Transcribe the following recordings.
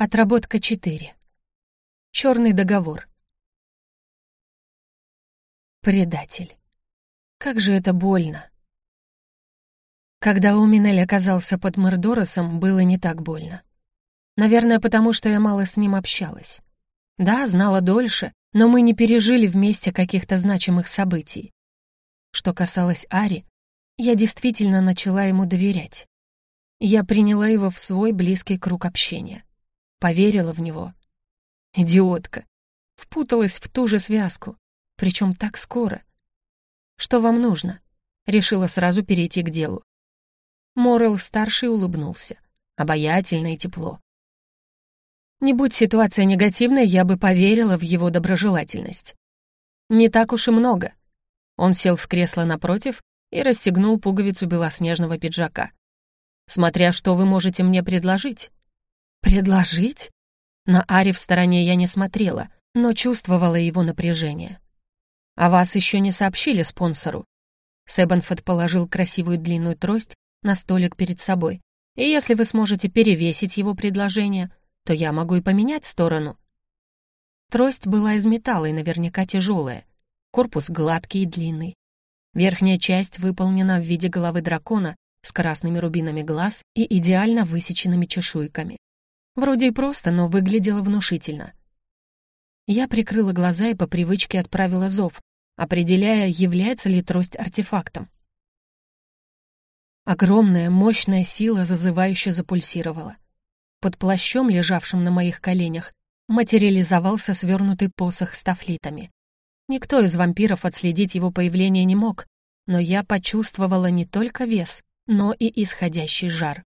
Отработка 4. Черный договор. Предатель. Как же это больно. Когда Уминель оказался под Мордоросом, было не так больно. Наверное, потому что я мало с ним общалась. Да, знала дольше, но мы не пережили вместе каких-то значимых событий. Что касалось Ари, я действительно начала ему доверять. Я приняла его в свой близкий круг общения. Поверила в него. Идиотка. Впуталась в ту же связку. Причем так скоро. Что вам нужно? Решила сразу перейти к делу. Морел-старший улыбнулся. Обаятельно и тепло. Не будь ситуация негативной, я бы поверила в его доброжелательность. Не так уж и много. Он сел в кресло напротив и расстегнул пуговицу белоснежного пиджака. Смотря что вы можете мне предложить. «Предложить?» На Ари в стороне я не смотрела, но чувствовала его напряжение. «А вас еще не сообщили спонсору?» Себанфорд положил красивую длинную трость на столик перед собой. «И если вы сможете перевесить его предложение, то я могу и поменять сторону». Трость была из металла и наверняка тяжелая, корпус гладкий и длинный. Верхняя часть выполнена в виде головы дракона с красными рубинами глаз и идеально высеченными чешуйками. Вроде и просто, но выглядело внушительно. Я прикрыла глаза и по привычке отправила зов, определяя, является ли трость артефактом. Огромная, мощная сила зазывающе запульсировала. Под плащом, лежавшим на моих коленях, материализовался свернутый посох с тафлитами. Никто из вампиров отследить его появление не мог, но я почувствовала не только вес, но и исходящий жар.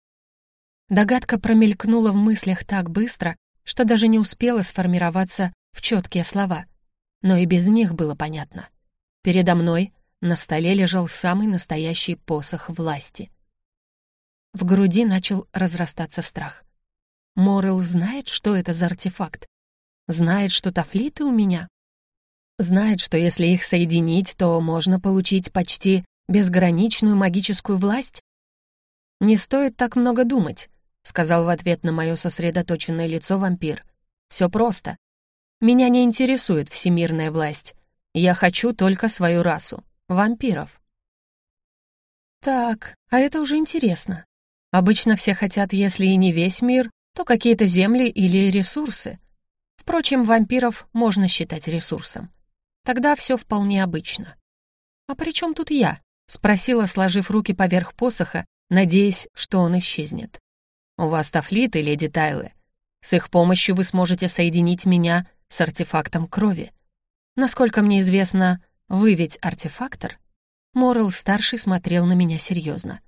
Догадка промелькнула в мыслях так быстро, что даже не успела сформироваться в четкие слова. Но и без них было понятно. Передо мной на столе лежал самый настоящий посох власти. В груди начал разрастаться страх. Морел знает, что это за артефакт. Знает, что тафлиты у меня. Знает, что если их соединить, то можно получить почти безграничную магическую власть. Не стоит так много думать сказал в ответ на мое сосредоточенное лицо вампир. Все просто. Меня не интересует всемирная власть. Я хочу только свою расу — вампиров. Так, а это уже интересно. Обычно все хотят, если и не весь мир, то какие-то земли или ресурсы. Впрочем, вампиров можно считать ресурсом. Тогда все вполне обычно. «А при чем тут я?» — спросила, сложив руки поверх посоха, надеясь, что он исчезнет. У вас тафлиты, леди Тайлы. С их помощью вы сможете соединить меня с артефактом крови. Насколько мне известно, вы ведь артефактор?» Морел-старший смотрел на меня серьезно.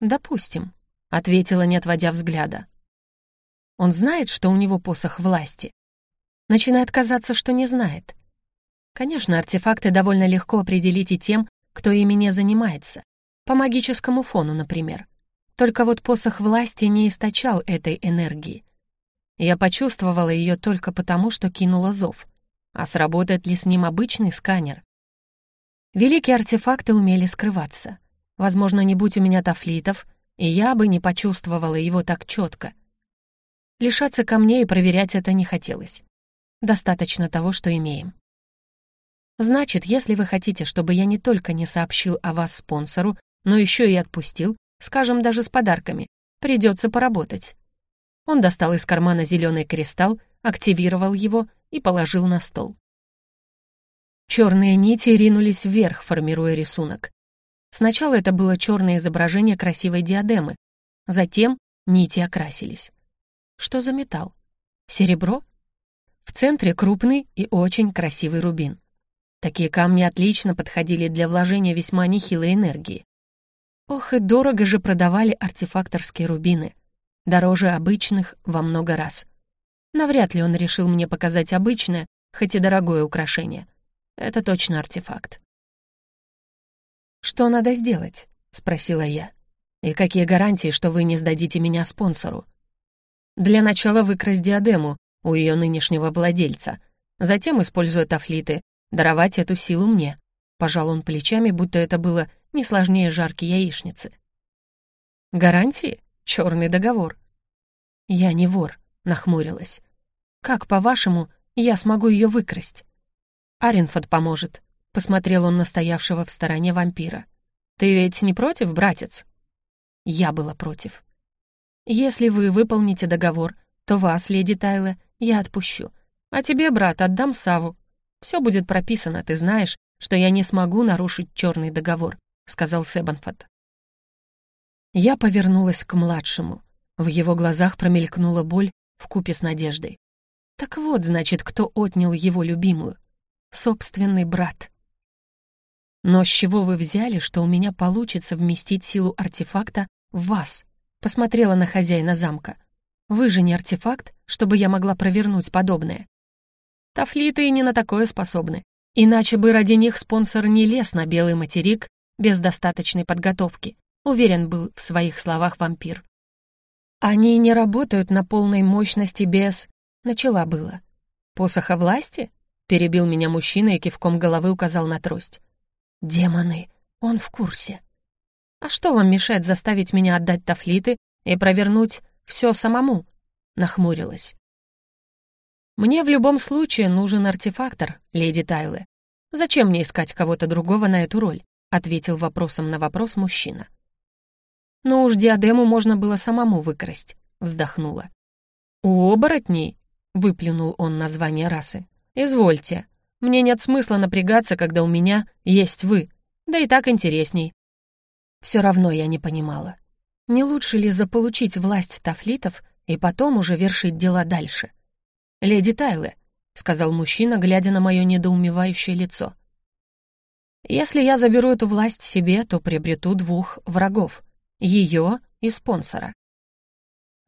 «Допустим», — ответила, не отводя взгляда. «Он знает, что у него посох власти?» Начинает казаться, что не знает. Конечно, артефакты довольно легко определить и тем, кто ими не занимается. По магическому фону, например. Только вот посох власти не источал этой энергии. Я почувствовала ее только потому, что кинула зов. А сработает ли с ним обычный сканер? Великие артефакты умели скрываться. Возможно, не будь у меня тафлитов, и я бы не почувствовала его так четко. Лишаться камней и проверять это не хотелось. Достаточно того, что имеем. Значит, если вы хотите, чтобы я не только не сообщил о вас спонсору, но еще и отпустил, скажем, даже с подарками. Придется поработать. Он достал из кармана зеленый кристалл, активировал его и положил на стол. Черные нити ринулись вверх, формируя рисунок. Сначала это было черное изображение красивой диадемы, затем нити окрасились. Что за металл? Серебро? В центре крупный и очень красивый рубин. Такие камни отлично подходили для вложения весьма нехилой энергии. Ох, и дорого же продавали артефакторские рубины. Дороже обычных во много раз. Навряд ли он решил мне показать обычное, хоть и дорогое украшение. Это точно артефакт. «Что надо сделать?» — спросила я. «И какие гарантии, что вы не сдадите меня спонсору?» «Для начала выкрасть диадему у ее нынешнего владельца, затем, используя тафлиты, даровать эту силу мне». Пожал он плечами, будто это было не сложнее жарки яичницы. Гарантии? Черный договор. Я не вор, нахмурилась. «Как, по-вашему, я смогу ее выкрасть?» «Аренфорд поможет», — посмотрел он на стоявшего в стороне вампира. «Ты ведь не против, братец?» Я была против. «Если вы выполните договор, то вас, леди Тайла, я отпущу. А тебе, брат, отдам Саву. Все будет прописано, ты знаешь, что я не смогу нарушить черный договор», — сказал Себанфот. Я повернулась к младшему. В его глазах промелькнула боль в купе с надеждой. Так вот, значит, кто отнял его любимую. Собственный брат. Но с чего вы взяли, что у меня получится вместить силу артефакта в вас? Посмотрела на хозяина замка. Вы же не артефакт, чтобы я могла провернуть подобное. Тафлиты и не на такое способны. Иначе бы ради них спонсор не лез на белый материк без достаточной подготовки, уверен был в своих словах вампир. Они не работают на полной мощности без... Начала было. «Посоха власти?» — перебил меня мужчина и кивком головы указал на трость. «Демоны, он в курсе. А что вам мешает заставить меня отдать тафлиты и провернуть все самому?» — нахмурилась. «Мне в любом случае нужен артефактор, леди Тайлы. Зачем мне искать кого-то другого на эту роль?» — ответил вопросом на вопрос мужчина. «Ну уж диадему можно было самому выкрасть», — вздохнула. «У оборотней?» — выплюнул он название расы. «Извольте. Мне нет смысла напрягаться, когда у меня есть вы. Да и так интересней». Все равно я не понимала. Не лучше ли заполучить власть тафлитов и потом уже вершить дела дальше? «Леди Тайле», — сказал мужчина, глядя на мое недоумевающее лицо. «Если я заберу эту власть себе, то приобрету двух врагов — ее и спонсора.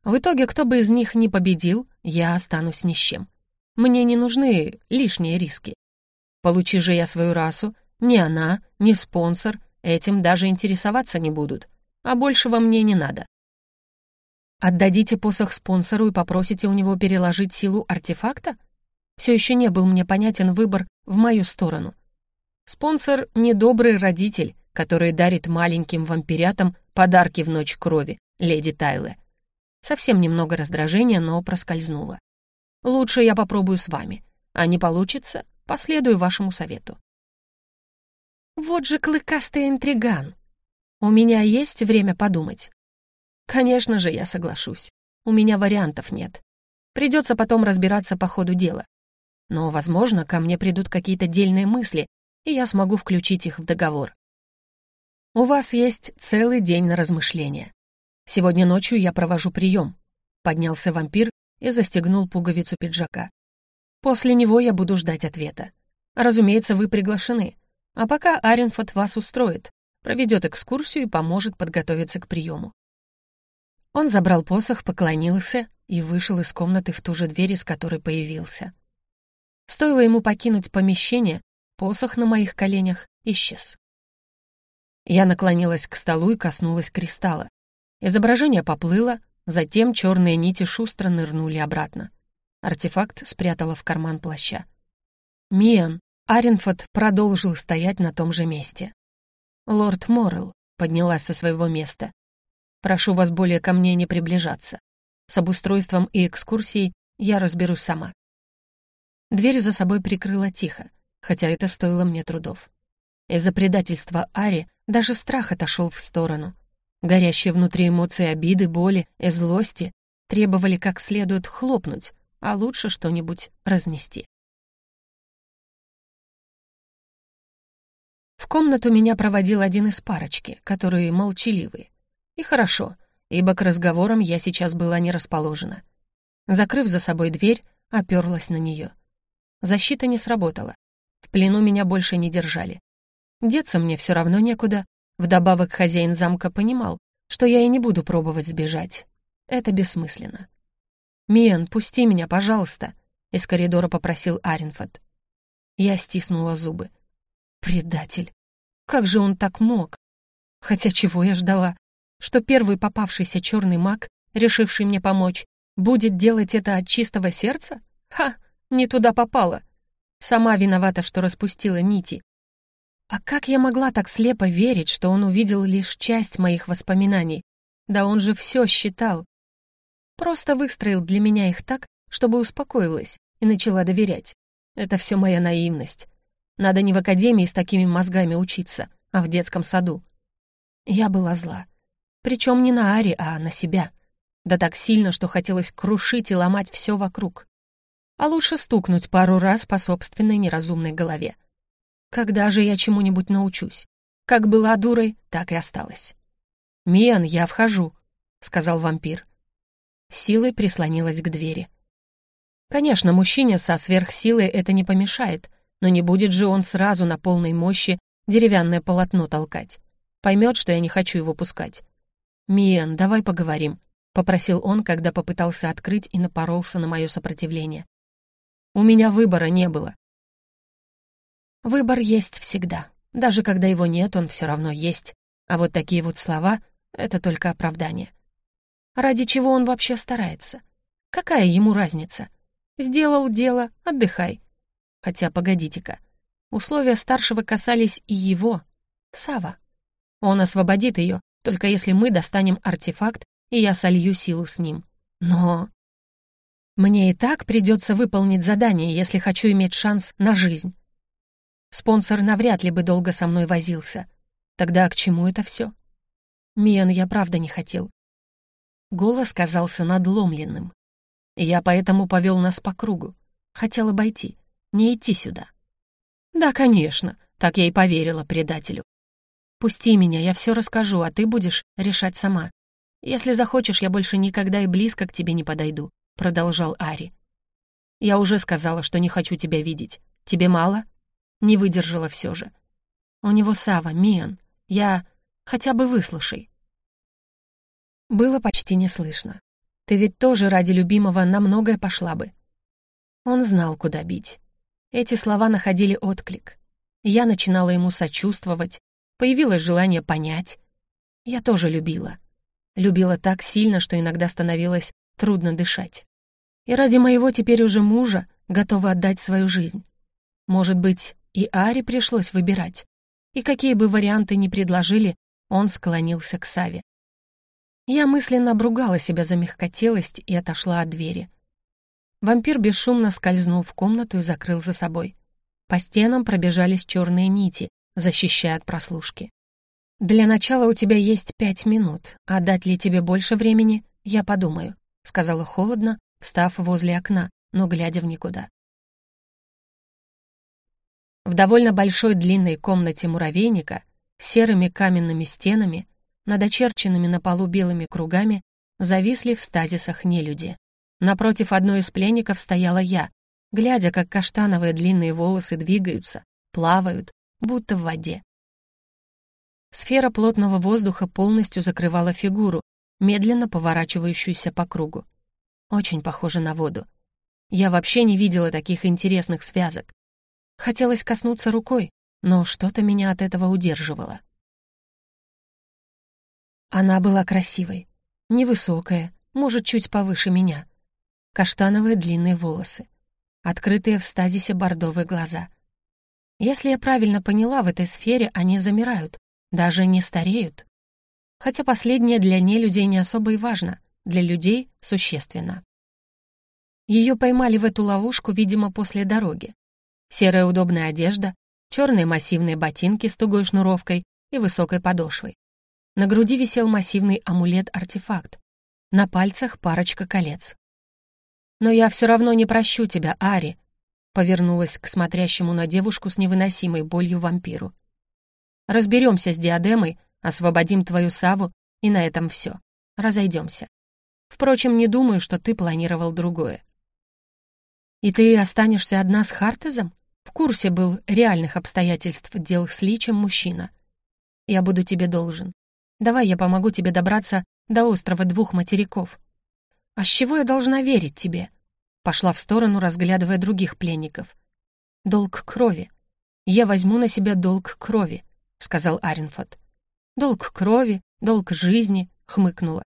В итоге, кто бы из них ни победил, я останусь ни с чем. Мне не нужны лишние риски. Получи же я свою расу, ни она, ни спонсор этим даже интересоваться не будут, а большего мне не надо. Отдадите посох спонсору и попросите у него переложить силу артефакта? Все еще не был мне понятен выбор в мою сторону. Спонсор — недобрый родитель, который дарит маленьким вампирятам подарки в ночь крови, леди Тайле. Совсем немного раздражения, но проскользнуло. Лучше я попробую с вами, а не получится, последую вашему совету. Вот же клыкастый интриган. У меня есть время подумать. Конечно же, я соглашусь. У меня вариантов нет. Придется потом разбираться по ходу дела. Но, возможно, ко мне придут какие-то дельные мысли, и я смогу включить их в договор. У вас есть целый день на размышления. Сегодня ночью я провожу прием. Поднялся вампир и застегнул пуговицу пиджака. После него я буду ждать ответа. Разумеется, вы приглашены. А пока Аренфот вас устроит, проведет экскурсию и поможет подготовиться к приему. Он забрал посох, поклонился и вышел из комнаты в ту же дверь, из которой появился. Стоило ему покинуть помещение, посох на моих коленях исчез. Я наклонилась к столу и коснулась кристалла. Изображение поплыло, затем черные нити шустро нырнули обратно. Артефакт спрятала в карман плаща. «Миан!» Аренфорд продолжил стоять на том же месте. «Лорд Моррелл», — поднялась со своего места, Прошу вас более ко мне не приближаться. С обустройством и экскурсией я разберусь сама». Дверь за собой прикрыла тихо, хотя это стоило мне трудов. Из-за предательства Ари даже страх отошел в сторону. Горящие внутри эмоции обиды, боли и злости требовали как следует хлопнуть, а лучше что-нибудь разнести. В комнату меня проводил один из парочки, которые молчаливые. И хорошо, ибо к разговорам я сейчас была не расположена. Закрыв за собой дверь, оперлась на нее. Защита не сработала. В плену меня больше не держали. Деться мне все равно некуда. Вдобавок хозяин замка понимал, что я и не буду пробовать сбежать. Это бессмысленно. «Миэн, пусти меня, пожалуйста», — из коридора попросил Аренфорд. Я стиснула зубы. «Предатель! Как же он так мог? Хотя чего я ждала? Что первый попавшийся черный маг, решивший мне помочь, будет делать это от чистого сердца? Ха, не туда попала. Сама виновата, что распустила нити. А как я могла так слепо верить, что он увидел лишь часть моих воспоминаний? Да он же все считал. Просто выстроил для меня их так, чтобы успокоилась и начала доверять. Это все моя наивность. Надо не в академии с такими мозгами учиться, а в детском саду. Я была зла. Причем не на Ари, а на себя. Да так сильно, что хотелось крушить и ломать все вокруг. А лучше стукнуть пару раз по собственной неразумной голове. Когда же я чему-нибудь научусь? Как была дурой, так и осталась. «Миан, я вхожу», — сказал вампир. Силой прислонилась к двери. Конечно, мужчине со сверхсилой это не помешает, но не будет же он сразу на полной мощи деревянное полотно толкать. Поймет, что я не хочу его пускать. «Миэн, давай поговорим», — попросил он, когда попытался открыть и напоролся на мое сопротивление. «У меня выбора не было». Выбор есть всегда. Даже когда его нет, он все равно есть. А вот такие вот слова — это только оправдание. Ради чего он вообще старается? Какая ему разница? Сделал дело, отдыхай. Хотя, погодите-ка, условия старшего касались и его, Сава. Он освободит ее, только если мы достанем артефакт, и я солью силу с ним. Но... Мне и так придется выполнить задание, если хочу иметь шанс на жизнь. Спонсор навряд ли бы долго со мной возился. Тогда к чему это все? Миан я правда не хотел. Голос казался надломленным. Я поэтому повел нас по кругу. Хотел обойти, не идти сюда. Да, конечно, так я и поверила предателю. Пусти меня, я все расскажу, а ты будешь решать сама. Если захочешь, я больше никогда и близко к тебе не подойду, продолжал Ари. Я уже сказала, что не хочу тебя видеть. Тебе мало? Не выдержала все же. У него Сава, Миан. Я... Хотя бы выслушай. Было почти не слышно. Ты ведь тоже ради любимого на многое пошла бы». Он знал, куда бить. Эти слова находили отклик. Я начинала ему сочувствовать, появилось желание понять. Я тоже любила. Любила так сильно, что иногда становилось трудно дышать. И ради моего теперь уже мужа готова отдать свою жизнь. Может быть, и Аре пришлось выбирать. И какие бы варианты ни предложили, он склонился к Саве. Я мысленно обругала себя за мягкотелость и отошла от двери. Вампир бесшумно скользнул в комнату и закрыл за собой. По стенам пробежались черные нити, защищая от прослушки. «Для начала у тебя есть пять минут, а дать ли тебе больше времени, я подумаю», — сказала холодно, встав возле окна, но глядя в никуда. В довольно большой длинной комнате муравейника с серыми каменными стенами над очерченными на полу белыми кругами зависли в стазисах нелюди. Напротив одной из пленников стояла я, глядя, как каштановые длинные волосы двигаются, плавают, будто в воде. Сфера плотного воздуха полностью закрывала фигуру, медленно поворачивающуюся по кругу. Очень похоже на воду. Я вообще не видела таких интересных связок. Хотелось коснуться рукой, но что-то меня от этого удерживало. Она была красивой, невысокая, может, чуть повыше меня. Каштановые длинные волосы, открытые в стазисе бордовые глаза. Если я правильно поняла, в этой сфере они замирают, даже не стареют. Хотя последнее для нелюдей не особо и важно, для людей — существенно. Ее поймали в эту ловушку, видимо, после дороги. Серая удобная одежда, черные массивные ботинки с тугой шнуровкой и высокой подошвой. На груди висел массивный амулет-артефакт. На пальцах парочка колец. «Но я все равно не прощу тебя, Ари», — повернулась к смотрящему на девушку с невыносимой болью вампиру. «Разберемся с диадемой, освободим твою Саву, и на этом все. Разойдемся. Впрочем, не думаю, что ты планировал другое». «И ты останешься одна с Хартезом?» В курсе был реальных обстоятельств дел с Личем мужчина. «Я буду тебе должен. Давай я помогу тебе добраться до острова двух материков. А с чего я должна верить тебе? Пошла в сторону, разглядывая других пленников. Долг крови. Я возьму на себя долг крови, сказал Аренфот. Долг крови, долг жизни, хмыкнула.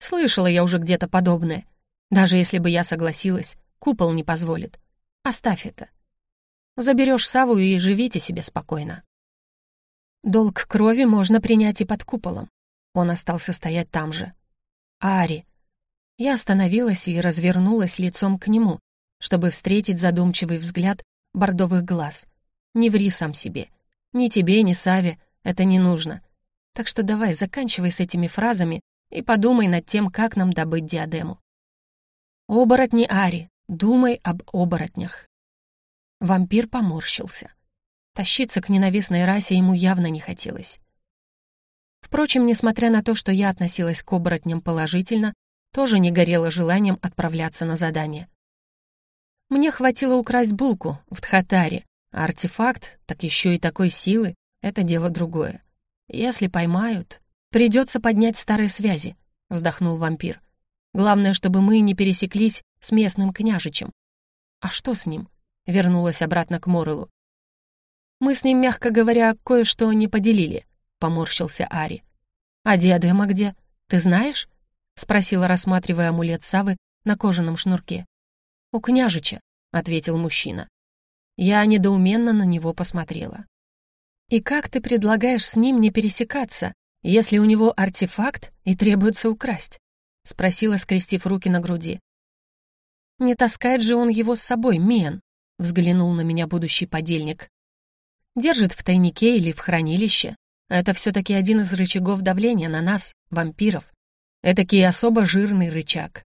Слышала я уже где-то подобное. Даже если бы я согласилась, купол не позволит. Оставь это. Заберешь Саву и живите себе спокойно. Долг крови можно принять и под куполом. Он остался стоять там же. Ари. Я остановилась и развернулась лицом к нему, чтобы встретить задумчивый взгляд бордовых глаз. «Не ври сам себе. Ни тебе, ни Саве это не нужно. Так что давай, заканчивай с этими фразами и подумай над тем, как нам добыть диадему. Оборотни Ари, думай об оборотнях. Вампир поморщился. Тащиться к ненавистной расе ему явно не хотелось. Впрочем, несмотря на то, что я относилась к оборотням положительно, тоже не горела желанием отправляться на задание. Мне хватило украсть булку в Тхатаре, а артефакт, так еще и такой силы, это дело другое. Если поймают, придется поднять старые связи, вздохнул вампир. Главное, чтобы мы не пересеклись с местным княжичем. А что с ним? Вернулась обратно к Морелу. Мы с ним, мягко говоря, кое-что не поделили, поморщился Ари. А диадема где? Ты знаешь? Спросила, рассматривая амулет Савы на кожаном шнурке. «У княжича», — ответил мужчина. Я недоуменно на него посмотрела. «И как ты предлагаешь с ним не пересекаться, если у него артефакт и требуется украсть?» — спросила, скрестив руки на груди. «Не таскает же он его с собой, Мен», — взглянул на меня будущий подельник. «Держит в тайнике или в хранилище. Это все-таки один из рычагов давления на нас, вампиров. Этакий особо жирный рычаг».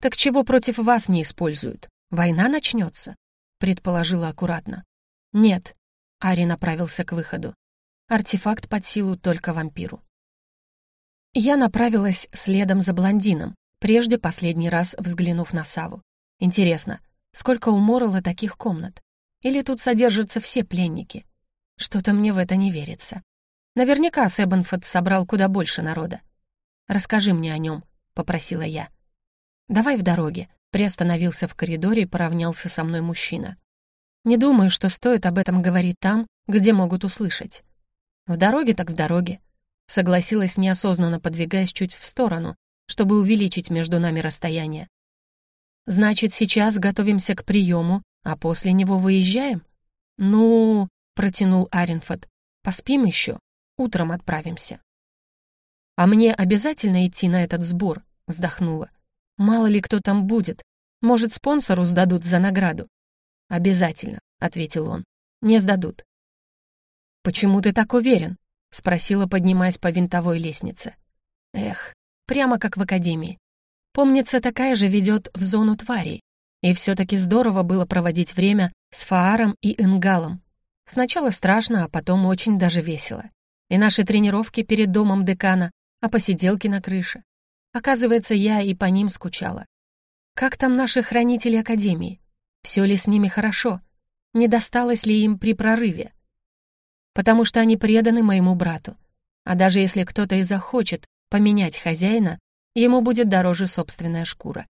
«Так чего против вас не используют? Война начнется?» — предположила аккуратно. «Нет, Ари направился к выходу. Артефакт под силу только вампиру. Я направилась следом за блондином, прежде последний раз взглянув на Саву. Интересно, сколько у Моррелла таких комнат? Или тут содержатся все пленники? Что-то мне в это не верится. Наверняка Себенфорд собрал куда больше народа. «Расскажи мне о нем», — попросила я. «Давай в дороге», — приостановился в коридоре и поравнялся со мной мужчина. Не думаю, что стоит об этом говорить там, где могут услышать. В дороге так в дороге. Согласилась неосознанно, подвигаясь чуть в сторону, чтобы увеличить между нами расстояние. Значит, сейчас готовимся к приему, а после него выезжаем? Ну, протянул Аренфорд, поспим еще, утром отправимся. А мне обязательно идти на этот сбор, вздохнула. Мало ли кто там будет, может, спонсору сдадут за награду. «Обязательно», — ответил он. «Не сдадут». «Почему ты так уверен?» — спросила, поднимаясь по винтовой лестнице. «Эх, прямо как в академии. Помнится, такая же ведет в зону тварей. И все-таки здорово было проводить время с Фааром и Энгалом. Сначала страшно, а потом очень даже весело. И наши тренировки перед домом декана, а посиделки на крыше. Оказывается, я и по ним скучала. Как там наши хранители Академии? Все ли с ними хорошо? Не досталось ли им при прорыве? Потому что они преданы моему брату. А даже если кто-то и захочет поменять хозяина, ему будет дороже собственная шкура.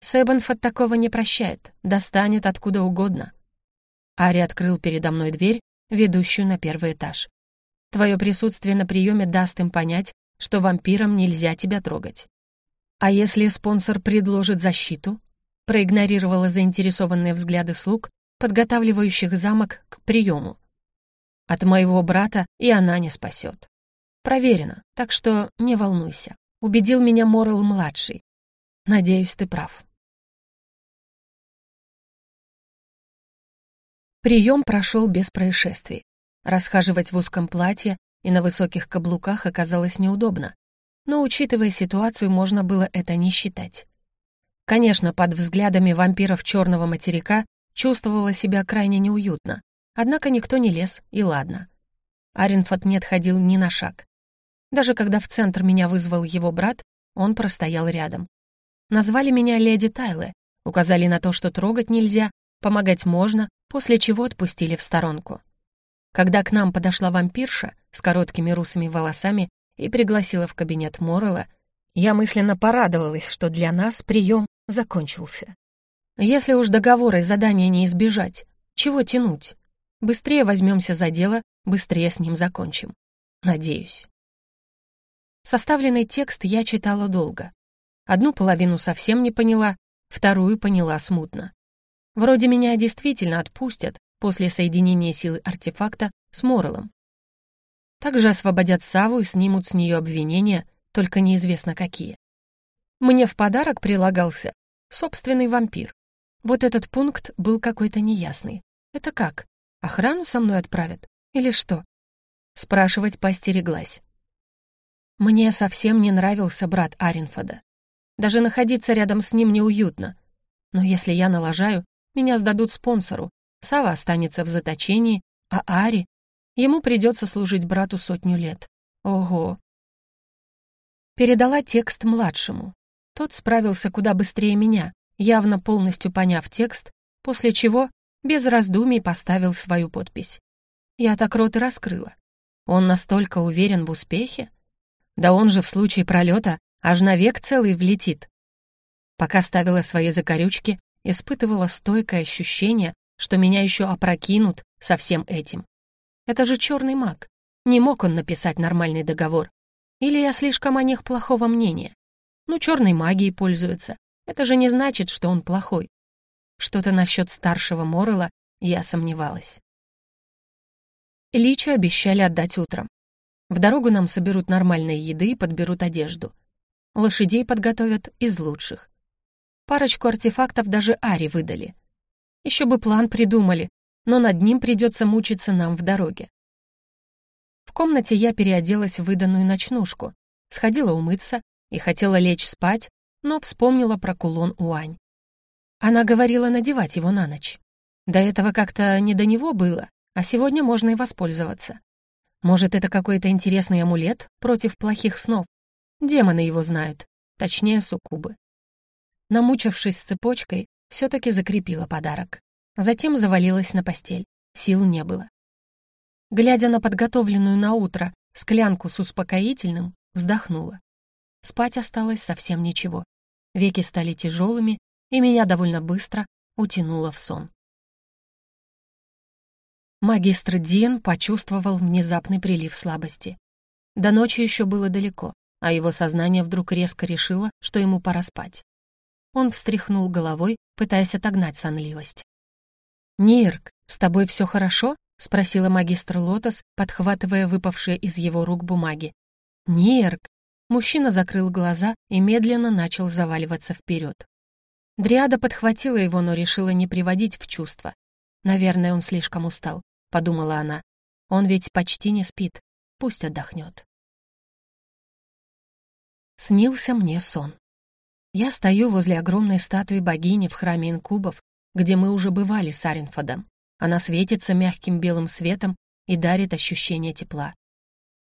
Себенфот такого не прощает, достанет откуда угодно. Ари открыл передо мной дверь, ведущую на первый этаж. Твое присутствие на приеме даст им понять, что вампирам нельзя тебя трогать. А если спонсор предложит защиту, проигнорировала заинтересованные взгляды слуг, подготавливающих замок к приему. От моего брата и она не спасет. Проверено, так что не волнуйся. Убедил меня Моррелл-младший. Надеюсь, ты прав. Прием прошел без происшествий. Расхаживать в узком платье и на высоких каблуках оказалось неудобно, но, учитывая ситуацию, можно было это не считать. Конечно, под взглядами вампиров черного материка чувствовала себя крайне неуютно, однако никто не лез, и ладно. Аренфот не отходил ни на шаг. Даже когда в центр меня вызвал его брат, он простоял рядом. Назвали меня леди Тайле, указали на то, что трогать нельзя, помогать можно, после чего отпустили в сторонку. Когда к нам подошла вампирша с короткими русыми волосами и пригласила в кабинет Моррелла, я мысленно порадовалась, что для нас прием закончился. Если уж договора и задания не избежать, чего тянуть? Быстрее возьмемся за дело, быстрее с ним закончим. Надеюсь. Составленный текст я читала долго. Одну половину совсем не поняла, вторую поняла смутно. Вроде меня действительно отпустят после соединения силы артефакта с Морелом. Также освободят Саву и снимут с нее обвинения, только неизвестно какие. Мне в подарок прилагался собственный вампир. Вот этот пункт был какой-то неясный. Это как? Охрану со мной отправят? Или что? Спрашивать постереглась. Мне совсем не нравился брат Аринфода. Даже находиться рядом с ним неуютно. Но если я налажаю, меня сдадут спонсору, Сава останется в заточении, а Ари... Ему придется служить брату сотню лет. Ого! Передала текст младшему. Тот справился куда быстрее меня, явно полностью поняв текст, после чего без раздумий поставил свою подпись. Я так рот и раскрыла. Он настолько уверен в успехе? Да он же в случае пролета аж навек целый влетит. Пока ставила свои закорючки, испытывала стойкое ощущение, что меня еще опрокинут со всем этим. Это же черный маг. Не мог он написать нормальный договор. Или я слишком о них плохого мнения. Ну, черной магией пользуется. Это же не значит, что он плохой. Что-то насчет старшего Моррелла я сомневалась. Личу обещали отдать утром. В дорогу нам соберут нормальной еды и подберут одежду. Лошадей подготовят из лучших. Парочку артефактов даже Ари выдали. Еще бы план придумали, но над ним придется мучиться нам в дороге. В комнате я переоделась в выданную ночнушку, сходила умыться и хотела лечь спать, но вспомнила про кулон Уань. Она говорила надевать его на ночь. До этого как-то не до него было, а сегодня можно и воспользоваться. Может, это какой-то интересный амулет против плохих снов? Демоны его знают, точнее, суккубы. Намучившись цепочкой, все таки закрепила подарок. Затем завалилась на постель. Сил не было. Глядя на подготовленную на утро склянку с успокоительным, вздохнула. Спать осталось совсем ничего. Веки стали тяжелыми, и меня довольно быстро утянуло в сон. Магистр Диен почувствовал внезапный прилив слабости. До ночи еще было далеко, а его сознание вдруг резко решило, что ему пора спать. Он встряхнул головой, пытаясь отогнать сонливость. «Нирк, с тобой все хорошо?» — спросила магистр Лотос, подхватывая выпавшие из его рук бумаги. «Нирк!» Мужчина закрыл глаза и медленно начал заваливаться вперед. Дриада подхватила его, но решила не приводить в чувство. Наверное, он слишком устал подумала она. Он ведь почти не спит, пусть отдохнет. Снился мне сон. Я стою возле огромной статуи богини в храме инкубов, где мы уже бывали с Аренфодом. Она светится мягким белым светом и дарит ощущение тепла.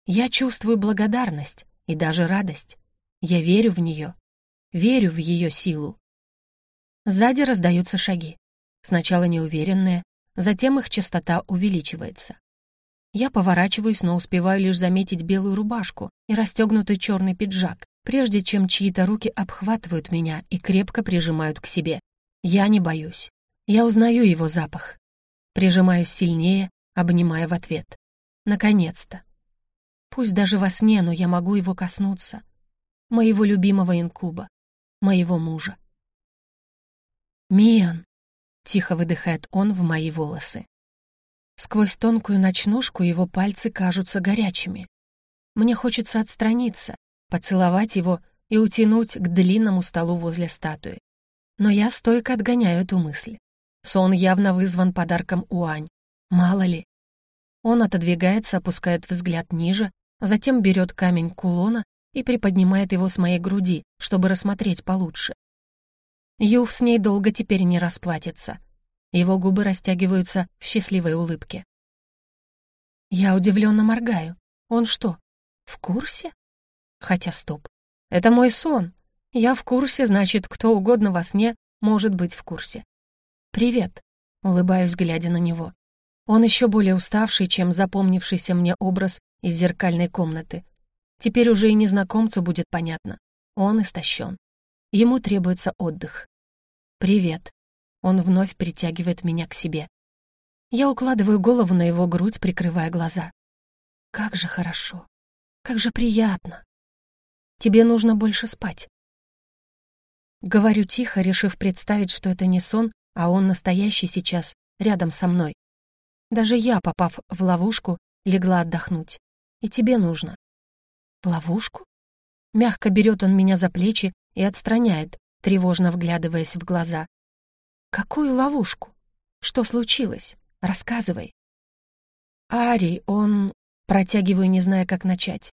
Я чувствую благодарность и даже радость. Я верю в нее, верю в ее силу. Сзади раздаются шаги. Сначала неуверенные, Затем их частота увеличивается. Я поворачиваюсь, но успеваю лишь заметить белую рубашку и расстегнутый черный пиджак, прежде чем чьи-то руки обхватывают меня и крепко прижимают к себе. Я не боюсь. Я узнаю его запах. Прижимаюсь сильнее, обнимая в ответ. Наконец-то. Пусть даже во сне, но я могу его коснуться. Моего любимого инкуба. Моего мужа. «Миан!» Тихо выдыхает он в мои волосы. Сквозь тонкую ночнушку его пальцы кажутся горячими. Мне хочется отстраниться, поцеловать его и утянуть к длинному столу возле статуи. Но я стойко отгоняю эту мысль. Сон явно вызван подарком Уань. Мало ли. Он отодвигается, опускает взгляд ниже, затем берет камень кулона и приподнимает его с моей груди, чтобы рассмотреть получше. Юв с ней долго теперь не расплатится. Его губы растягиваются в счастливой улыбке. Я удивленно моргаю. Он что, в курсе? Хотя стоп. Это мой сон. Я в курсе, значит, кто угодно во сне может быть в курсе. «Привет», — улыбаюсь, глядя на него. Он еще более уставший, чем запомнившийся мне образ из зеркальной комнаты. Теперь уже и незнакомцу будет понятно. Он истощен. Ему требуется отдых. «Привет». Он вновь притягивает меня к себе. Я укладываю голову на его грудь, прикрывая глаза. Как же хорошо. Как же приятно. Тебе нужно больше спать. Говорю тихо, решив представить, что это не сон, а он настоящий сейчас, рядом со мной. Даже я, попав в ловушку, легла отдохнуть. И тебе нужно. В ловушку? Мягко берет он меня за плечи и отстраняет, тревожно вглядываясь в глаза. «Какую ловушку? Что случилось? Рассказывай». «Ари, он...» Протягиваю, не зная, как начать.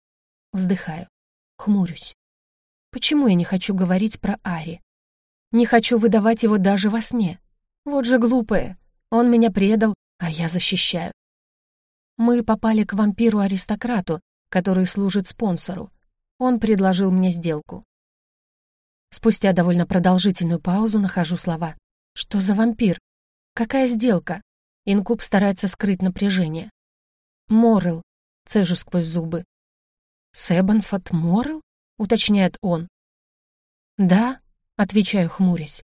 Вздыхаю. Хмурюсь. Почему я не хочу говорить про Ари? Не хочу выдавать его даже во сне. Вот же глупая. Он меня предал, а я защищаю. Мы попали к вампиру-аристократу, который служит спонсору. Он предложил мне сделку. Спустя довольно продолжительную паузу нахожу слова. «Что за вампир? Какая сделка?» Инкуб старается скрыть напряжение. «Моррел», — цежу сквозь зубы. «Себанфот Моррел?» — уточняет он. «Да», — отвечаю, хмурясь.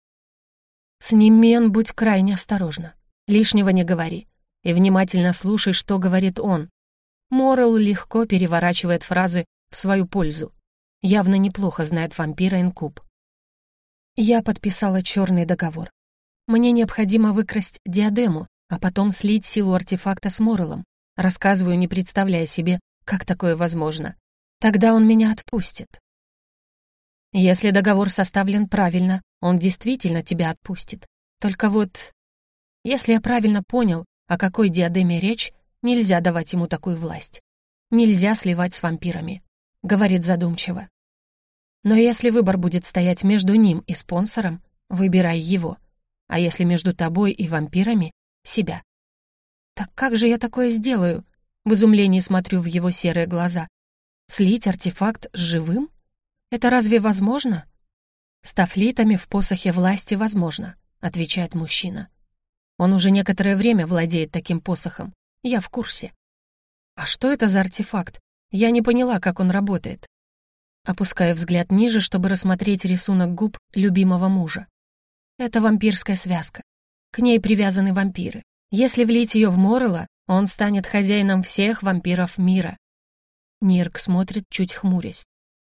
«С ним, Мен, будь крайне осторожна. Лишнего не говори. И внимательно слушай, что говорит он. Моррел легко переворачивает фразы в свою пользу. Явно неплохо знает вампира Инкуб. Я подписала черный договор. Мне необходимо выкрасть диадему, а потом слить силу артефакта с Моррелом. Рассказываю, не представляя себе, как такое возможно. Тогда он меня отпустит. Если договор составлен правильно, он действительно тебя отпустит. Только вот, если я правильно понял, о какой диадеме речь, нельзя давать ему такую власть. Нельзя сливать с вампирами, говорит задумчиво. Но если выбор будет стоять между ним и спонсором, выбирай его. А если между тобой и вампирами — себя. Так как же я такое сделаю? В изумлении смотрю в его серые глаза. Слить артефакт с живым? Это разве возможно? С тафлитами в посохе власти возможно, отвечает мужчина. Он уже некоторое время владеет таким посохом. Я в курсе. А что это за артефакт? Я не поняла, как он работает. Опускаю взгляд ниже, чтобы рассмотреть рисунок губ любимого мужа. Это вампирская связка. К ней привязаны вампиры. Если влить ее в Моррелла, он станет хозяином всех вампиров мира. Нирк смотрит, чуть хмурясь.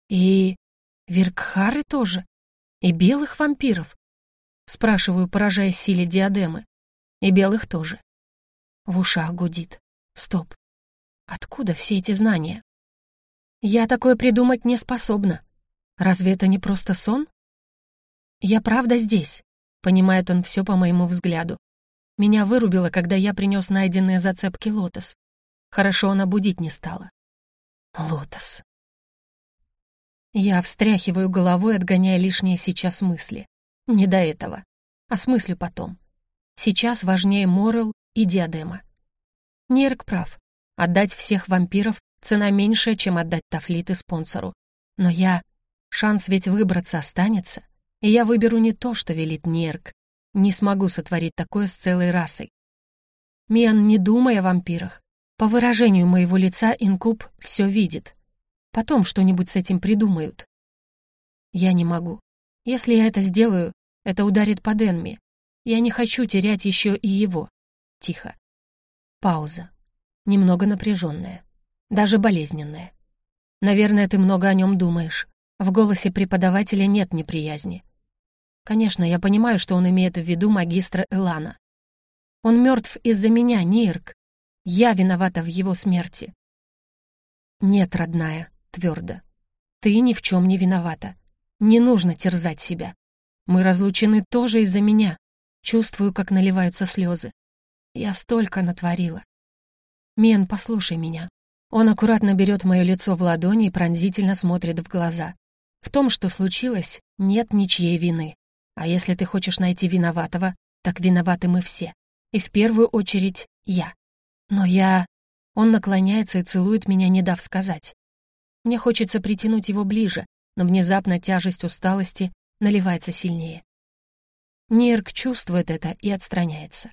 И... Виркхары тоже? И белых вампиров? Спрашиваю, поражаясь силе диадемы. И белых тоже. В ушах гудит. Стоп. Откуда все эти знания? Я такое придумать не способна. Разве это не просто сон? Я правда здесь, понимает он все по моему взгляду. Меня вырубило, когда я принес найденные зацепки лотос. Хорошо она будить не стала. Лотос. Я встряхиваю головой, отгоняя лишние сейчас мысли. Не до этого. Осмыслю потом. Сейчас важнее Морел и Диадема. Нерк прав. Отдать всех вампиров цена меньшая, чем отдать тафлиты спонсору. Но я... Шанс ведь выбраться останется. И я выберу не то, что велит Нерк. Не смогу сотворить такое с целой расой. Миан, не думай о вампирах. По выражению моего лица инкуб все видит. Потом что-нибудь с этим придумают. Я не могу. Если я это сделаю, это ударит по Денми. Я не хочу терять еще и его. Тихо. Пауза. Немного напряженная. Даже болезненная. Наверное, ты много о нем думаешь. В голосе преподавателя нет неприязни. Конечно, я понимаю, что он имеет в виду магистра Элана. Он мертв из-за меня, Нирк. Я виновата в его смерти. Нет, родная, твердо. Ты ни в чем не виновата. Не нужно терзать себя. Мы разлучены тоже из-за меня. Чувствую, как наливаются слезы. Я столько натворила. Мен, послушай меня. Он аккуратно берет мое лицо в ладони и пронзительно смотрит в глаза. В том, что случилось, нет ничьей вины. А если ты хочешь найти виноватого, так виноваты мы все. И в первую очередь я. Но я... Он наклоняется и целует меня, не дав сказать. Мне хочется притянуть его ближе, но внезапно тяжесть усталости наливается сильнее. Нирк чувствует это и отстраняется.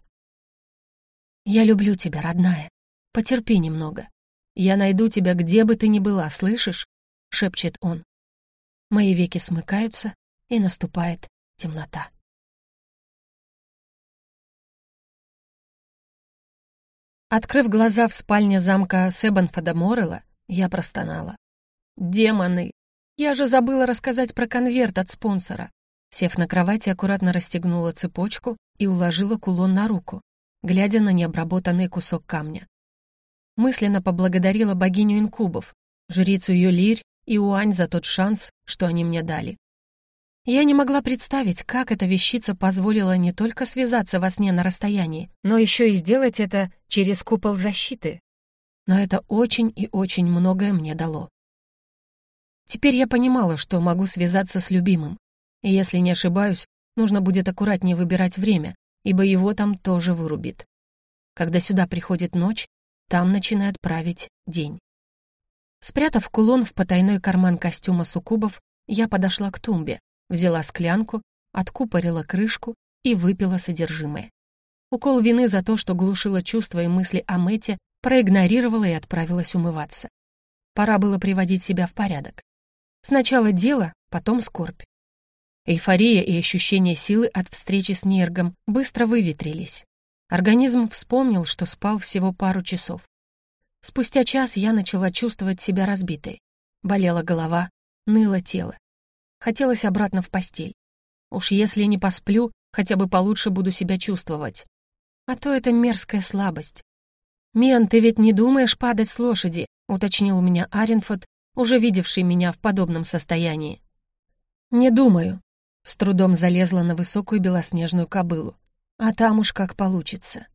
«Я люблю тебя, родная. Потерпи немного. Я найду тебя, где бы ты ни была, слышишь?» — шепчет он. Мои веки смыкаются, и наступает темнота. Открыв глаза в спальне замка Себанфода Моррелла, я простонала. «Демоны! Я же забыла рассказать про конверт от спонсора!» Сев на кровати, аккуратно расстегнула цепочку и уложила кулон на руку, глядя на необработанный кусок камня. Мысленно поблагодарила богиню инкубов, жрицу Юлирь и Уань за тот шанс, что они мне дали. Я не могла представить, как эта вещица позволила не только связаться во сне на расстоянии, но еще и сделать это через купол защиты. Но это очень и очень многое мне дало. Теперь я понимала, что могу связаться с любимым. И если не ошибаюсь, нужно будет аккуратнее выбирать время, ибо его там тоже вырубит. Когда сюда приходит ночь, там начинает править день. Спрятав кулон в потайной карман костюма суккубов, я подошла к тумбе, взяла склянку, откупорила крышку и выпила содержимое. Укол вины за то, что глушила чувства и мысли о Мэте, проигнорировала и отправилась умываться. Пора было приводить себя в порядок. Сначала дело, потом скорбь. Эйфория и ощущение силы от встречи с Нергом быстро выветрились. Организм вспомнил, что спал всего пару часов. Спустя час я начала чувствовать себя разбитой. Болела голова, ныло тело. Хотелось обратно в постель. Уж если не посплю, хотя бы получше буду себя чувствовать. А то это мерзкая слабость. «Мен, ты ведь не думаешь падать с лошади?» — уточнил у меня Аренфорд, уже видевший меня в подобном состоянии. «Не думаю», — с трудом залезла на высокую белоснежную кобылу. «А там уж как получится».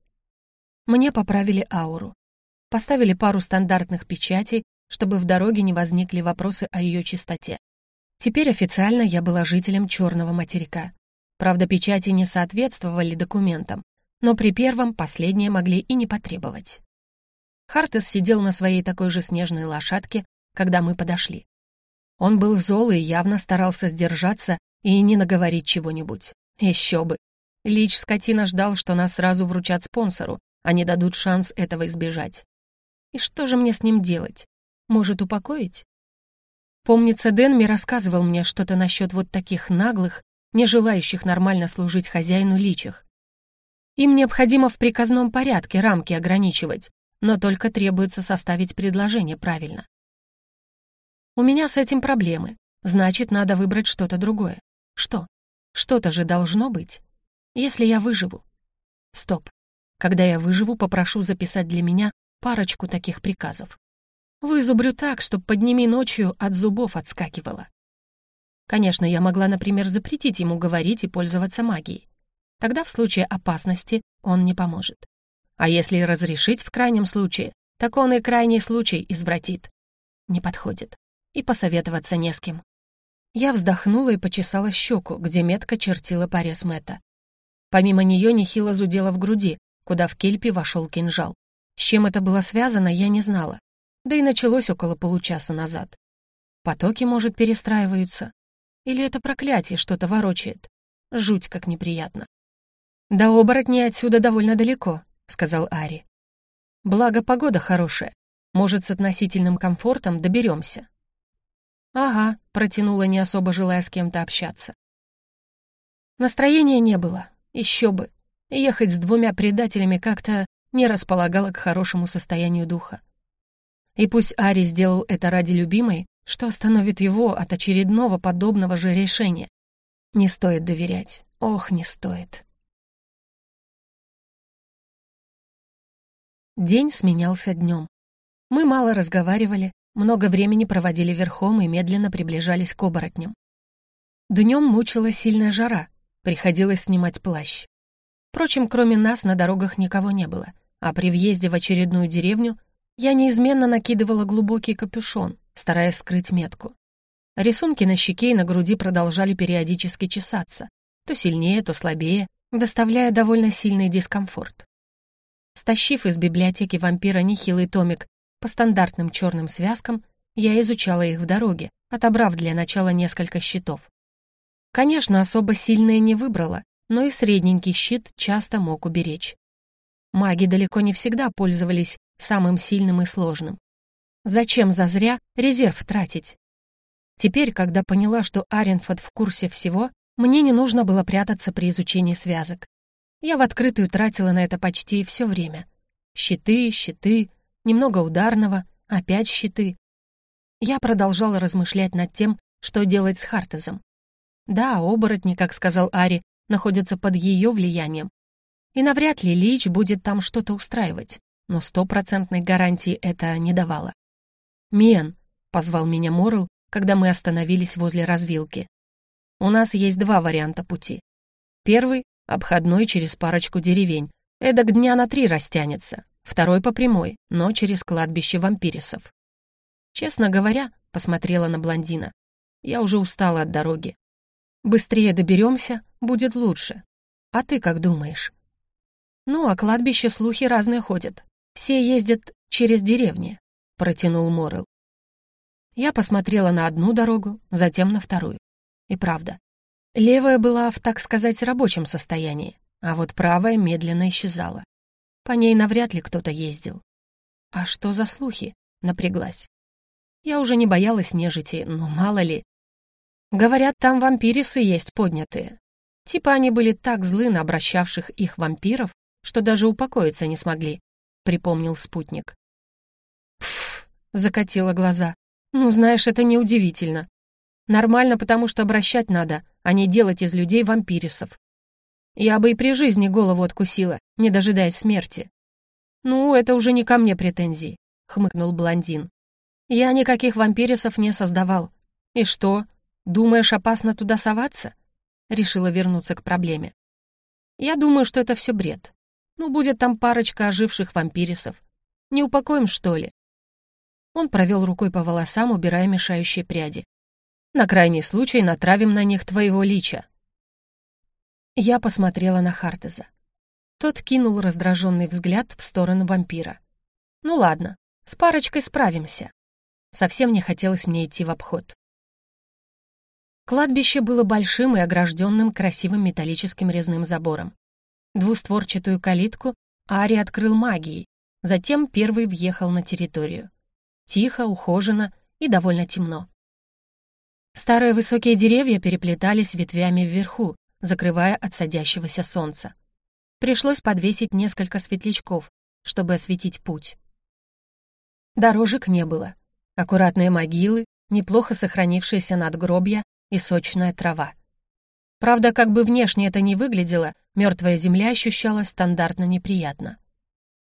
Мне поправили ауру. Поставили пару стандартных печатей, чтобы в дороге не возникли вопросы о ее чистоте. Теперь официально я была жителем Черного материка. Правда, печати не соответствовали документам, но при первом последние могли и не потребовать. Хартес сидел на своей такой же снежной лошадке, когда мы подошли. Он был зол и явно старался сдержаться и не наговорить чего-нибудь. Еще бы. Лич скотина ждал, что нас сразу вручат спонсору, а не дадут шанс этого избежать. И что же мне с ним делать? Может, упокоить? Помнится, Дэнми рассказывал мне что-то насчет вот таких наглых, не желающих нормально служить хозяину личих. Им необходимо в приказном порядке рамки ограничивать, но только требуется составить предложение правильно. У меня с этим проблемы, значит, надо выбрать что-то другое. Что? Что-то же должно быть. Если я выживу. Стоп. Когда я выживу, попрошу записать для меня парочку таких приказов. Вызубрю так, чтоб подними ночью от зубов отскакивало. Конечно, я могла, например, запретить ему говорить и пользоваться магией. Тогда в случае опасности он не поможет. А если разрешить в крайнем случае, так он и крайний случай извратит. Не подходит. И посоветоваться не с кем. Я вздохнула и почесала щеку, где метка чертила порез Мэтта. Помимо нее нехило зудело в груди, куда в кельпи вошел кинжал. С чем это было связано, я не знала да и началось около получаса назад. Потоки, может, перестраиваются. Или это проклятие что-то ворочает. Жуть как неприятно. «До оборотней отсюда довольно далеко», — сказал Ари. «Благо, погода хорошая. Может, с относительным комфортом доберемся». «Ага», — протянула, не особо желая с кем-то общаться. Настроения не было, еще бы. Ехать с двумя предателями как-то не располагало к хорошему состоянию духа. И пусть Ари сделал это ради любимой, что остановит его от очередного подобного же решения? Не стоит доверять. Ох, не стоит. День сменялся днем. Мы мало разговаривали, много времени проводили верхом и медленно приближались к оборотням. Днем мучила сильная жара, приходилось снимать плащ. Впрочем, кроме нас на дорогах никого не было, а при въезде в очередную деревню я неизменно накидывала глубокий капюшон, стараясь скрыть метку. Рисунки на щеке и на груди продолжали периодически чесаться, то сильнее, то слабее, доставляя довольно сильный дискомфорт. Стащив из библиотеки вампира нехилый томик по стандартным черным связкам, я изучала их в дороге, отобрав для начала несколько щитов. Конечно, особо сильные не выбрала, но и средненький щит часто мог уберечь. Маги далеко не всегда пользовались самым сильным и сложным. Зачем зазря резерв тратить? Теперь, когда поняла, что Аренфорд в курсе всего, мне не нужно было прятаться при изучении связок. Я в открытую тратила на это почти все время. Щиты, щиты, немного ударного, опять щиты. Я продолжала размышлять над тем, что делать с Хартезом. Да, оборотни, как сказал Ари, находятся под ее влиянием. И навряд ли Лич будет там что-то устраивать но стопроцентной гарантии это не давало. «Мен», — позвал меня Морл, когда мы остановились возле развилки. У нас есть два варианта пути. Первый — обходной через парочку деревень. Эдак дня на три растянется. Второй по прямой, но через кладбище вампирисов. Честно говоря, посмотрела на блондина. Я уже устала от дороги. Быстрее доберемся, будет лучше. А ты как думаешь? Ну, о кладбище слухи разные ходят. Все ездят через деревни, протянул Морел. Я посмотрела на одну дорогу, затем на вторую. И правда, левая была в, так сказать, рабочем состоянии, а вот правая медленно исчезала. По ней навряд ли кто-то ездил. А что за слухи? Напряглась. Я уже не боялась нежити, но мало ли. Говорят, там вампирисы есть поднятые. Типа они были так злы на обращавших их вампиров, что даже упокоиться не смогли, припомнил спутник. Пф, закатила глаза. Ну, знаешь, это неудивительно. Нормально, потому что обращать надо, а не делать из людей вампирисов. Я бы и при жизни голову откусила, не дожидаясь смерти. Ну, это уже не ко мне претензии, хмыкнул блондин. Я никаких вампирисов не создавал. И что, думаешь, опасно туда соваться? Решила вернуться к проблеме. Я думаю, что это все бред. Ну, будет там парочка оживших вампирисов. Не упокоим, что ли? Он провел рукой по волосам, убирая мешающие пряди. На крайний случай натравим на них твоего лича. Я посмотрела на Хартеза. Тот кинул раздраженный взгляд в сторону вампира. Ну ладно, с парочкой справимся. Совсем не хотелось мне идти в обход. Кладбище было большим и огражденным красивым металлическим резным забором. Двустворчатую калитку Ари открыл магией, затем первый въехал на территорию. Тихо, ухоженно и довольно темно. Старые высокие деревья переплетались ветвями вверху, закрывая от садящегося солнца. Пришлось подвесить несколько светлячков, чтобы осветить путь. Дорожек не было, аккуратные могилы, неплохо сохранившиеся надгробья и сочная трава. Правда, как бы внешне это ни выглядело, мертвая земля ощущалась стандартно неприятно.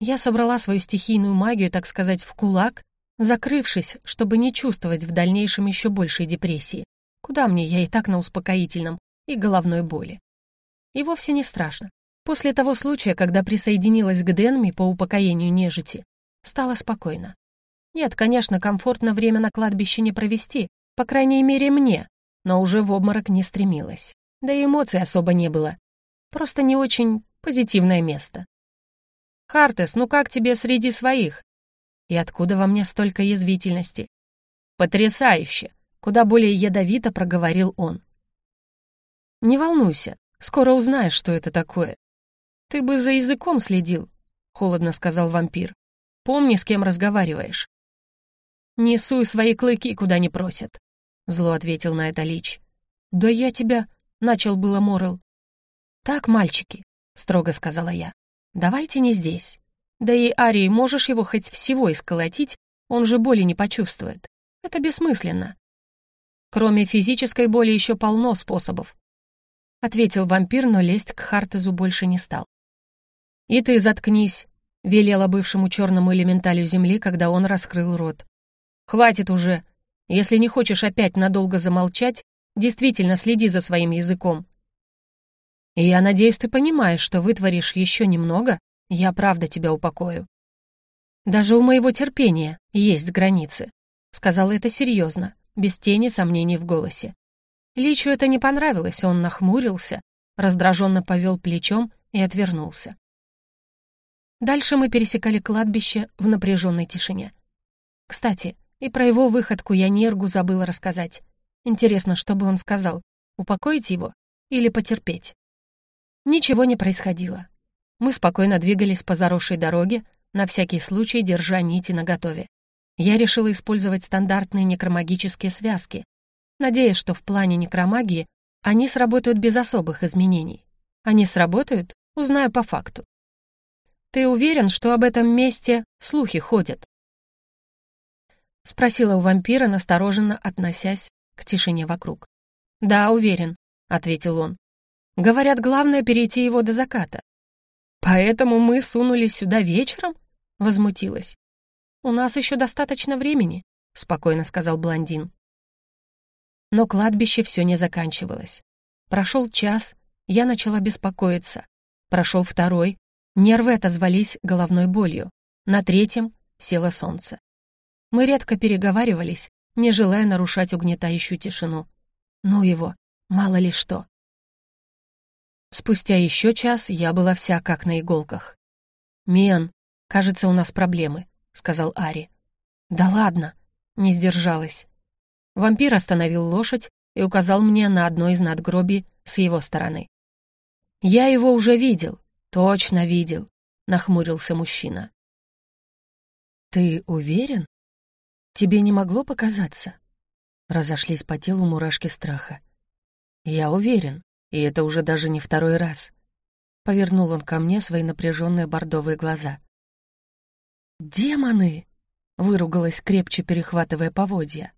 Я собрала свою стихийную магию, так сказать, в кулак, закрывшись, чтобы не чувствовать в дальнейшем еще большей депрессии. Куда мне, я и так на успокоительном, и головной боли. И вовсе не страшно. После того случая, когда присоединилась к Денми по упокоению нежити, стало спокойно. Нет, конечно, комфортно время на кладбище не провести, по крайней мере мне, но уже в обморок не стремилась. Да и эмоций особо не было. Просто не очень позитивное место. «Хартес, ну как тебе среди своих?» И откуда во мне столько язвительности? «Потрясающе!» — куда более ядовито проговорил он. «Не волнуйся, скоро узнаешь, что это такое». «Ты бы за языком следил», — холодно сказал вампир. «Помни, с кем разговариваешь». «Не суй свои клыки, куда не просят», — зло ответил на это Лич. «Да я тебя...» — начал было Морел. «Так, мальчики», — строго сказала я, — «давайте не здесь. Да и Арии можешь его хоть всего исколотить, он же боли не почувствует. Это бессмысленно. Кроме физической боли еще полно способов», — ответил вампир, но лезть к Хартезу больше не стал. «И ты заткнись», — велела бывшему черному элементалю земли, когда он раскрыл рот. Хватит уже. Если не хочешь опять надолго замолчать, действительно следи за своим языком. И я надеюсь, ты понимаешь, что вытворишь еще немного, я правда тебя упокою. Даже у моего терпения есть границы. Сказала это серьезно, без тени сомнений в голосе. Личу это не понравилось, он нахмурился, раздраженно повел плечом и отвернулся. Дальше мы пересекали кладбище в напряженной тишине. Кстати, и про его выходку я Нергу забыла рассказать. Интересно, что бы он сказал? Упокоить его или потерпеть? Ничего не происходило. Мы спокойно двигались по заросшей дороге, на всякий случай держа нити наготове. Я решила использовать стандартные некромагические связки, надеясь, что в плане некромагии они сработают без особых изменений. Они сработают, узнаю по факту. «Ты уверен, что об этом месте слухи ходят?» — спросила у вампира, настороженно относясь к тишине вокруг. «Да, уверен», — ответил он. «Говорят, главное перейти его до заката». «Поэтому мы сунулись сюда вечером?» — возмутилась. «У нас еще достаточно времени», — спокойно сказал блондин. Но кладбище все не заканчивалось. Прошел час, я начала беспокоиться. Прошел второй, нервы отозвались головной болью. На третьем село солнце. Мы редко переговаривались, не желая нарушать угнетающую тишину. Ну его, мало ли что. Спустя еще час я была вся как на иголках. «Миан, кажется, у нас проблемы», — сказал Ари. «Да ладно», — не сдержалась. Вампир остановил лошадь и указал мне на одно из надгробий с его стороны. «Я его уже видел, точно видел», — нахмурился мужчина. «Ты уверен? Тебе не могло показаться?» Разошлись по телу мурашки страха. «Я уверен, и это уже даже не второй раз». Повернул он ко мне свои напряженные бордовые глаза. «Демоны!» — выругалась, крепче перехватывая поводья.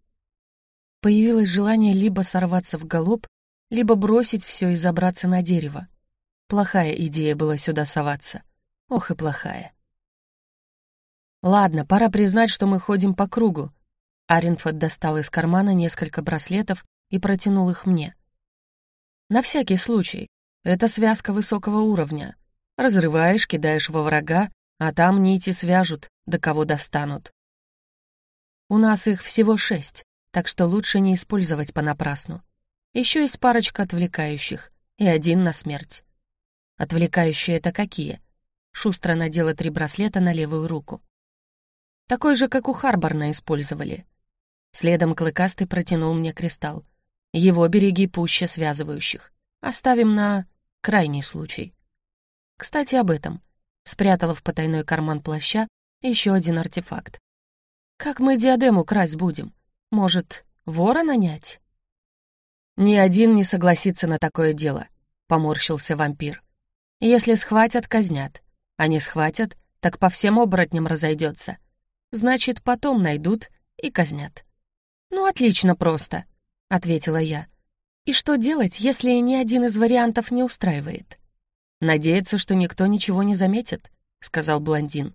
Появилось желание либо сорваться в галоп, либо бросить все и забраться на дерево. Плохая идея была сюда соваться. Ох и плохая. Ладно, пора признать, что мы ходим по кругу. Аринфорд достал из кармана несколько браслетов и протянул их мне. На всякий случай. Это связка высокого уровня. Разрываешь, кидаешь во врага, а там нити свяжут, до кого достанут. У нас их всего шесть, так что лучше не использовать понапрасну. Еще есть парочка отвлекающих и один на смерть. Отвлекающие это какие? Шустро надела три браслета на левую руку. Такой же, как у Харборна использовали. Следом Клыкастый протянул мне кристалл. Его береги пуще связывающих. Оставим на крайний случай. Кстати, об этом. Спрятала в потайной карман плаща еще один артефакт. Как мы диадему красть будем? Может, вора нанять? Ни один не согласится на такое дело, поморщился вампир. Если схватят, казнят. А не схватят, так по всем оборотням разойдется. Значит, потом найдут и казнят. Ну, отлично просто, ответила я. И что делать, если ни один из вариантов не устраивает? Надеяться, что никто ничего не заметит, сказал блондин.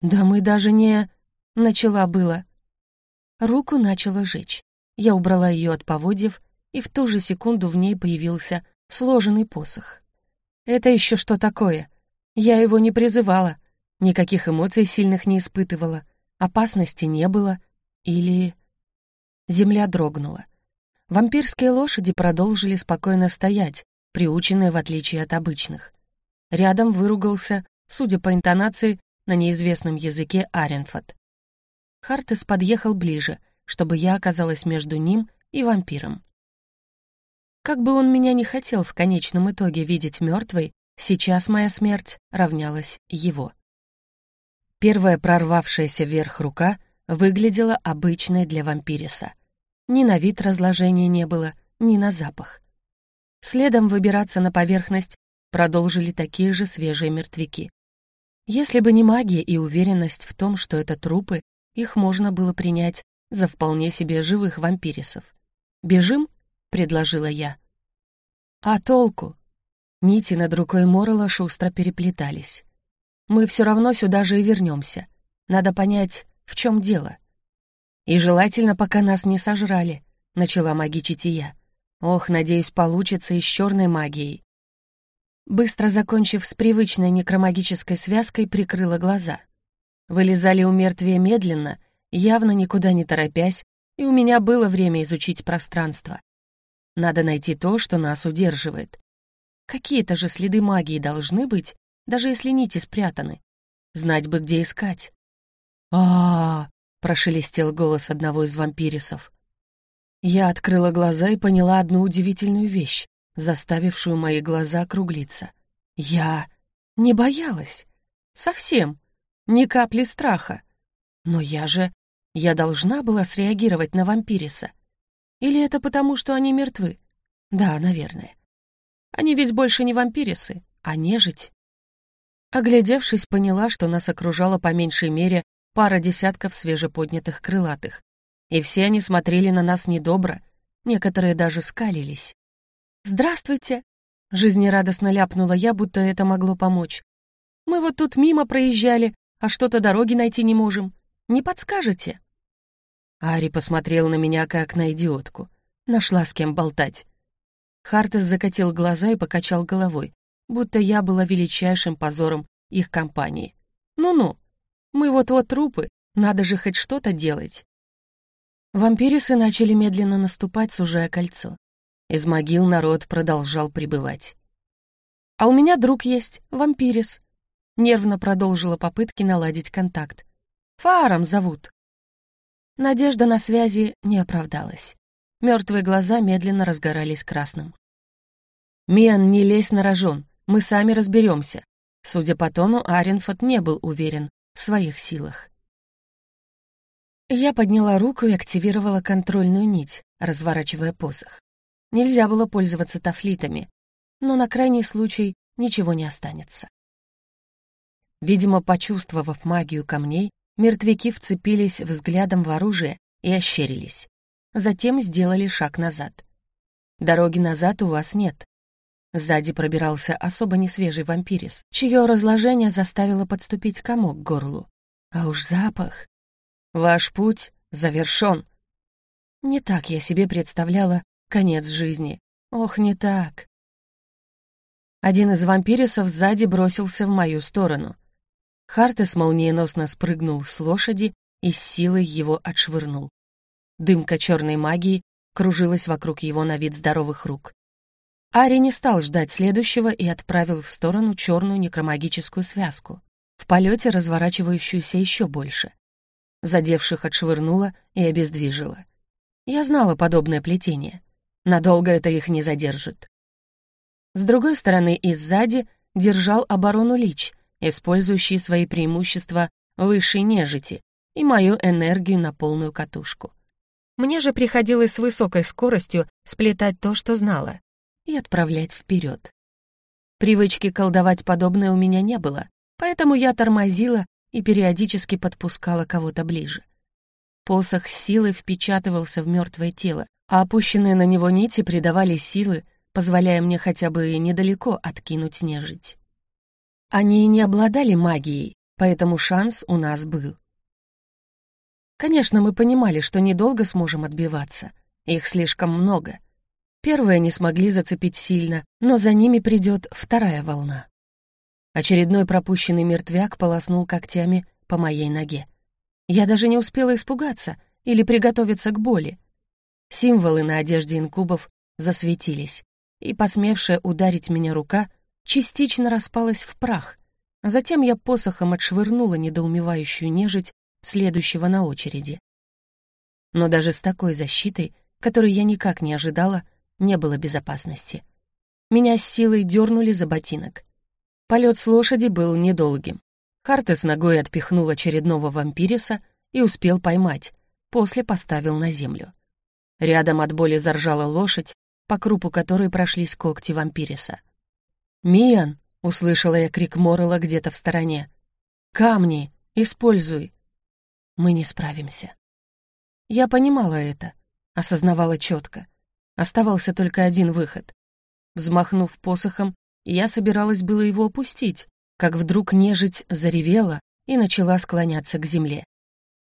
Да мы даже не... Начала было. Руку начала жечь. Я убрала ее от поводьев, и в ту же секунду в ней появился сложенный посох. Это еще что такое? Я его не призывала, никаких эмоций сильных не испытывала, опасности не было. Или... Земля дрогнула. Вампирские лошади продолжили спокойно стоять, приученные в отличие от обычных. Рядом выругался, судя по интонации, на неизвестном языке Аренфот. Хартес подъехал ближе, чтобы я оказалась между ним и вампиром. Как бы он меня не хотел в конечном итоге видеть мертвой, сейчас моя смерть равнялась его. Первая прорвавшаяся вверх рука выглядела обычной для вампириса. Ни на вид разложения не было, ни на запах. Следом выбираться на поверхность продолжили такие же свежие мертвяки. Если бы не магия и уверенность в том, что это трупы, их можно было принять за вполне себе живых вампирисов. «Бежим?» — предложила я. «А толку?» Нити над рукой Моррелла шустро переплетались. «Мы все равно сюда же и вернемся. Надо понять, в чем дело». «И желательно, пока нас не сожрали», — начала магичить я. «Ох, надеюсь, получится и с черной магией». Быстро закончив с привычной некромагической связкой, прикрыла глаза. Вылезали у мертвия медленно, явно никуда не торопясь, и у меня было время изучить пространство. Надо найти то, что нас удерживает. Какие-то же следы магии должны быть, даже если нити спрятаны. Знать бы, где искать. а, -а, -а прошелестел голос одного из вампирисов. Я открыла глаза и поняла одну удивительную вещь, заставившую мои глаза округлиться. Я не боялась. Совсем. Ни капли страха. Но я же... Я должна была среагировать на вампириса. Или это потому, что они мертвы? Да, наверное. Они ведь больше не вампирисы, а нежить. Оглядевшись, поняла, что нас окружало по меньшей мере пара десятков свежеподнятых крылатых. И все они смотрели на нас недобро, некоторые даже скалились. «Здравствуйте!» — жизнерадостно ляпнула я, будто это могло помочь. «Мы вот тут мимо проезжали, а что-то дороги найти не можем. Не подскажете?» Ари посмотрел на меня, как на идиотку. Нашла с кем болтать. Хартес закатил глаза и покачал головой, будто я была величайшим позором их компании. Ну-ну, мы вот-вот трупы, надо же хоть что-то делать. Вампирисы начали медленно наступать, сужая кольцо. Из могил народ продолжал пребывать. «А у меня друг есть, вампирис», — нервно продолжила попытки наладить контакт. «Фаром зовут». Надежда на связи не оправдалась. Мертвые глаза медленно разгорались красным. «Миан, не лезь на рожон, мы сами разберемся. Судя по тону, Аренфот не был уверен своих силах. Я подняла руку и активировала контрольную нить, разворачивая посох. Нельзя было пользоваться тафлитами, но на крайний случай ничего не останется. Видимо, почувствовав магию камней, мертвяки вцепились взглядом в оружие и ощерились. Затем сделали шаг назад. Дороги назад у вас нет. Сзади пробирался особо несвежий вампирис, чье разложение заставило подступить комок к горлу. А уж запах! Ваш путь завершен. Не так я себе представляла конец жизни. Ох, не так. Один из вампирисов сзади бросился в мою сторону. Хартес молниеносно спрыгнул с лошади и с силой его отшвырнул. Дымка черной магии кружилась вокруг его на вид здоровых рук. Ари не стал ждать следующего и отправил в сторону черную некромагическую связку, в полете разворачивающуюся еще больше задевших отшвырнула и обездвижила. Я знала подобное плетение. Надолго это их не задержит. С другой стороны и сзади держал оборону Лич, использующий свои преимущества высшей нежити и мою энергию на полную катушку. Мне же приходилось с высокой скоростью сплетать то, что знала, и отправлять вперед. Привычки колдовать подобное у меня не было, поэтому я тормозила и периодически подпускала кого-то ближе. Посох силы впечатывался в мертвое тело, а опущенные на него нити придавали силы, позволяя мне хотя бы недалеко откинуть нежить. Они не обладали магией, поэтому шанс у нас был. Конечно, мы понимали, что недолго сможем отбиваться. Их слишком много. Первые не смогли зацепить сильно, но за ними придет вторая волна. Очередной пропущенный мертвяк полоснул когтями по моей ноге. Я даже не успела испугаться или приготовиться к боли. Символы на одежде инкубов засветились, и посмевшая ударить меня рука частично распалась в прах. Затем я посохом отшвырнула недоумевающую нежить следующего на очереди. Но даже с такой защитой, которой я никак не ожидала, не было безопасности. Меня с силой дернули за ботинок. Полет с лошади был недолгим. Хартес ногой отпихнул очередного вампириса и успел поймать, после поставил на землю. Рядом от боли заржала лошадь, по крупу которой прошлись когти вампириса. «Миан!» — услышала я крик Моррелла где-то в стороне. «Камни! Используй!» Мы не справимся. Я понимала это, осознавала четко. Оставался только один выход. Взмахнув посохом, я собиралась было его опустить, как вдруг нежить заревела и начала склоняться к земле.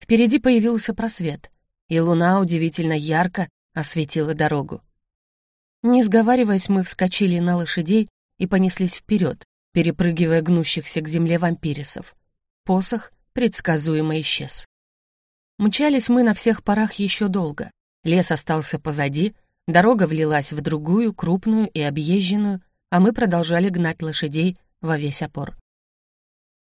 Впереди появился просвет, и луна удивительно ярко осветила дорогу. Не сговариваясь, мы вскочили на лошадей и понеслись вперед, перепрыгивая гнущихся к земле вампирисов. Посох предсказуемо исчез. Мчались мы на всех парах еще долго. Лес остался позади, дорога влилась в другую, крупную и объезженную, а мы продолжали гнать лошадей во весь опор.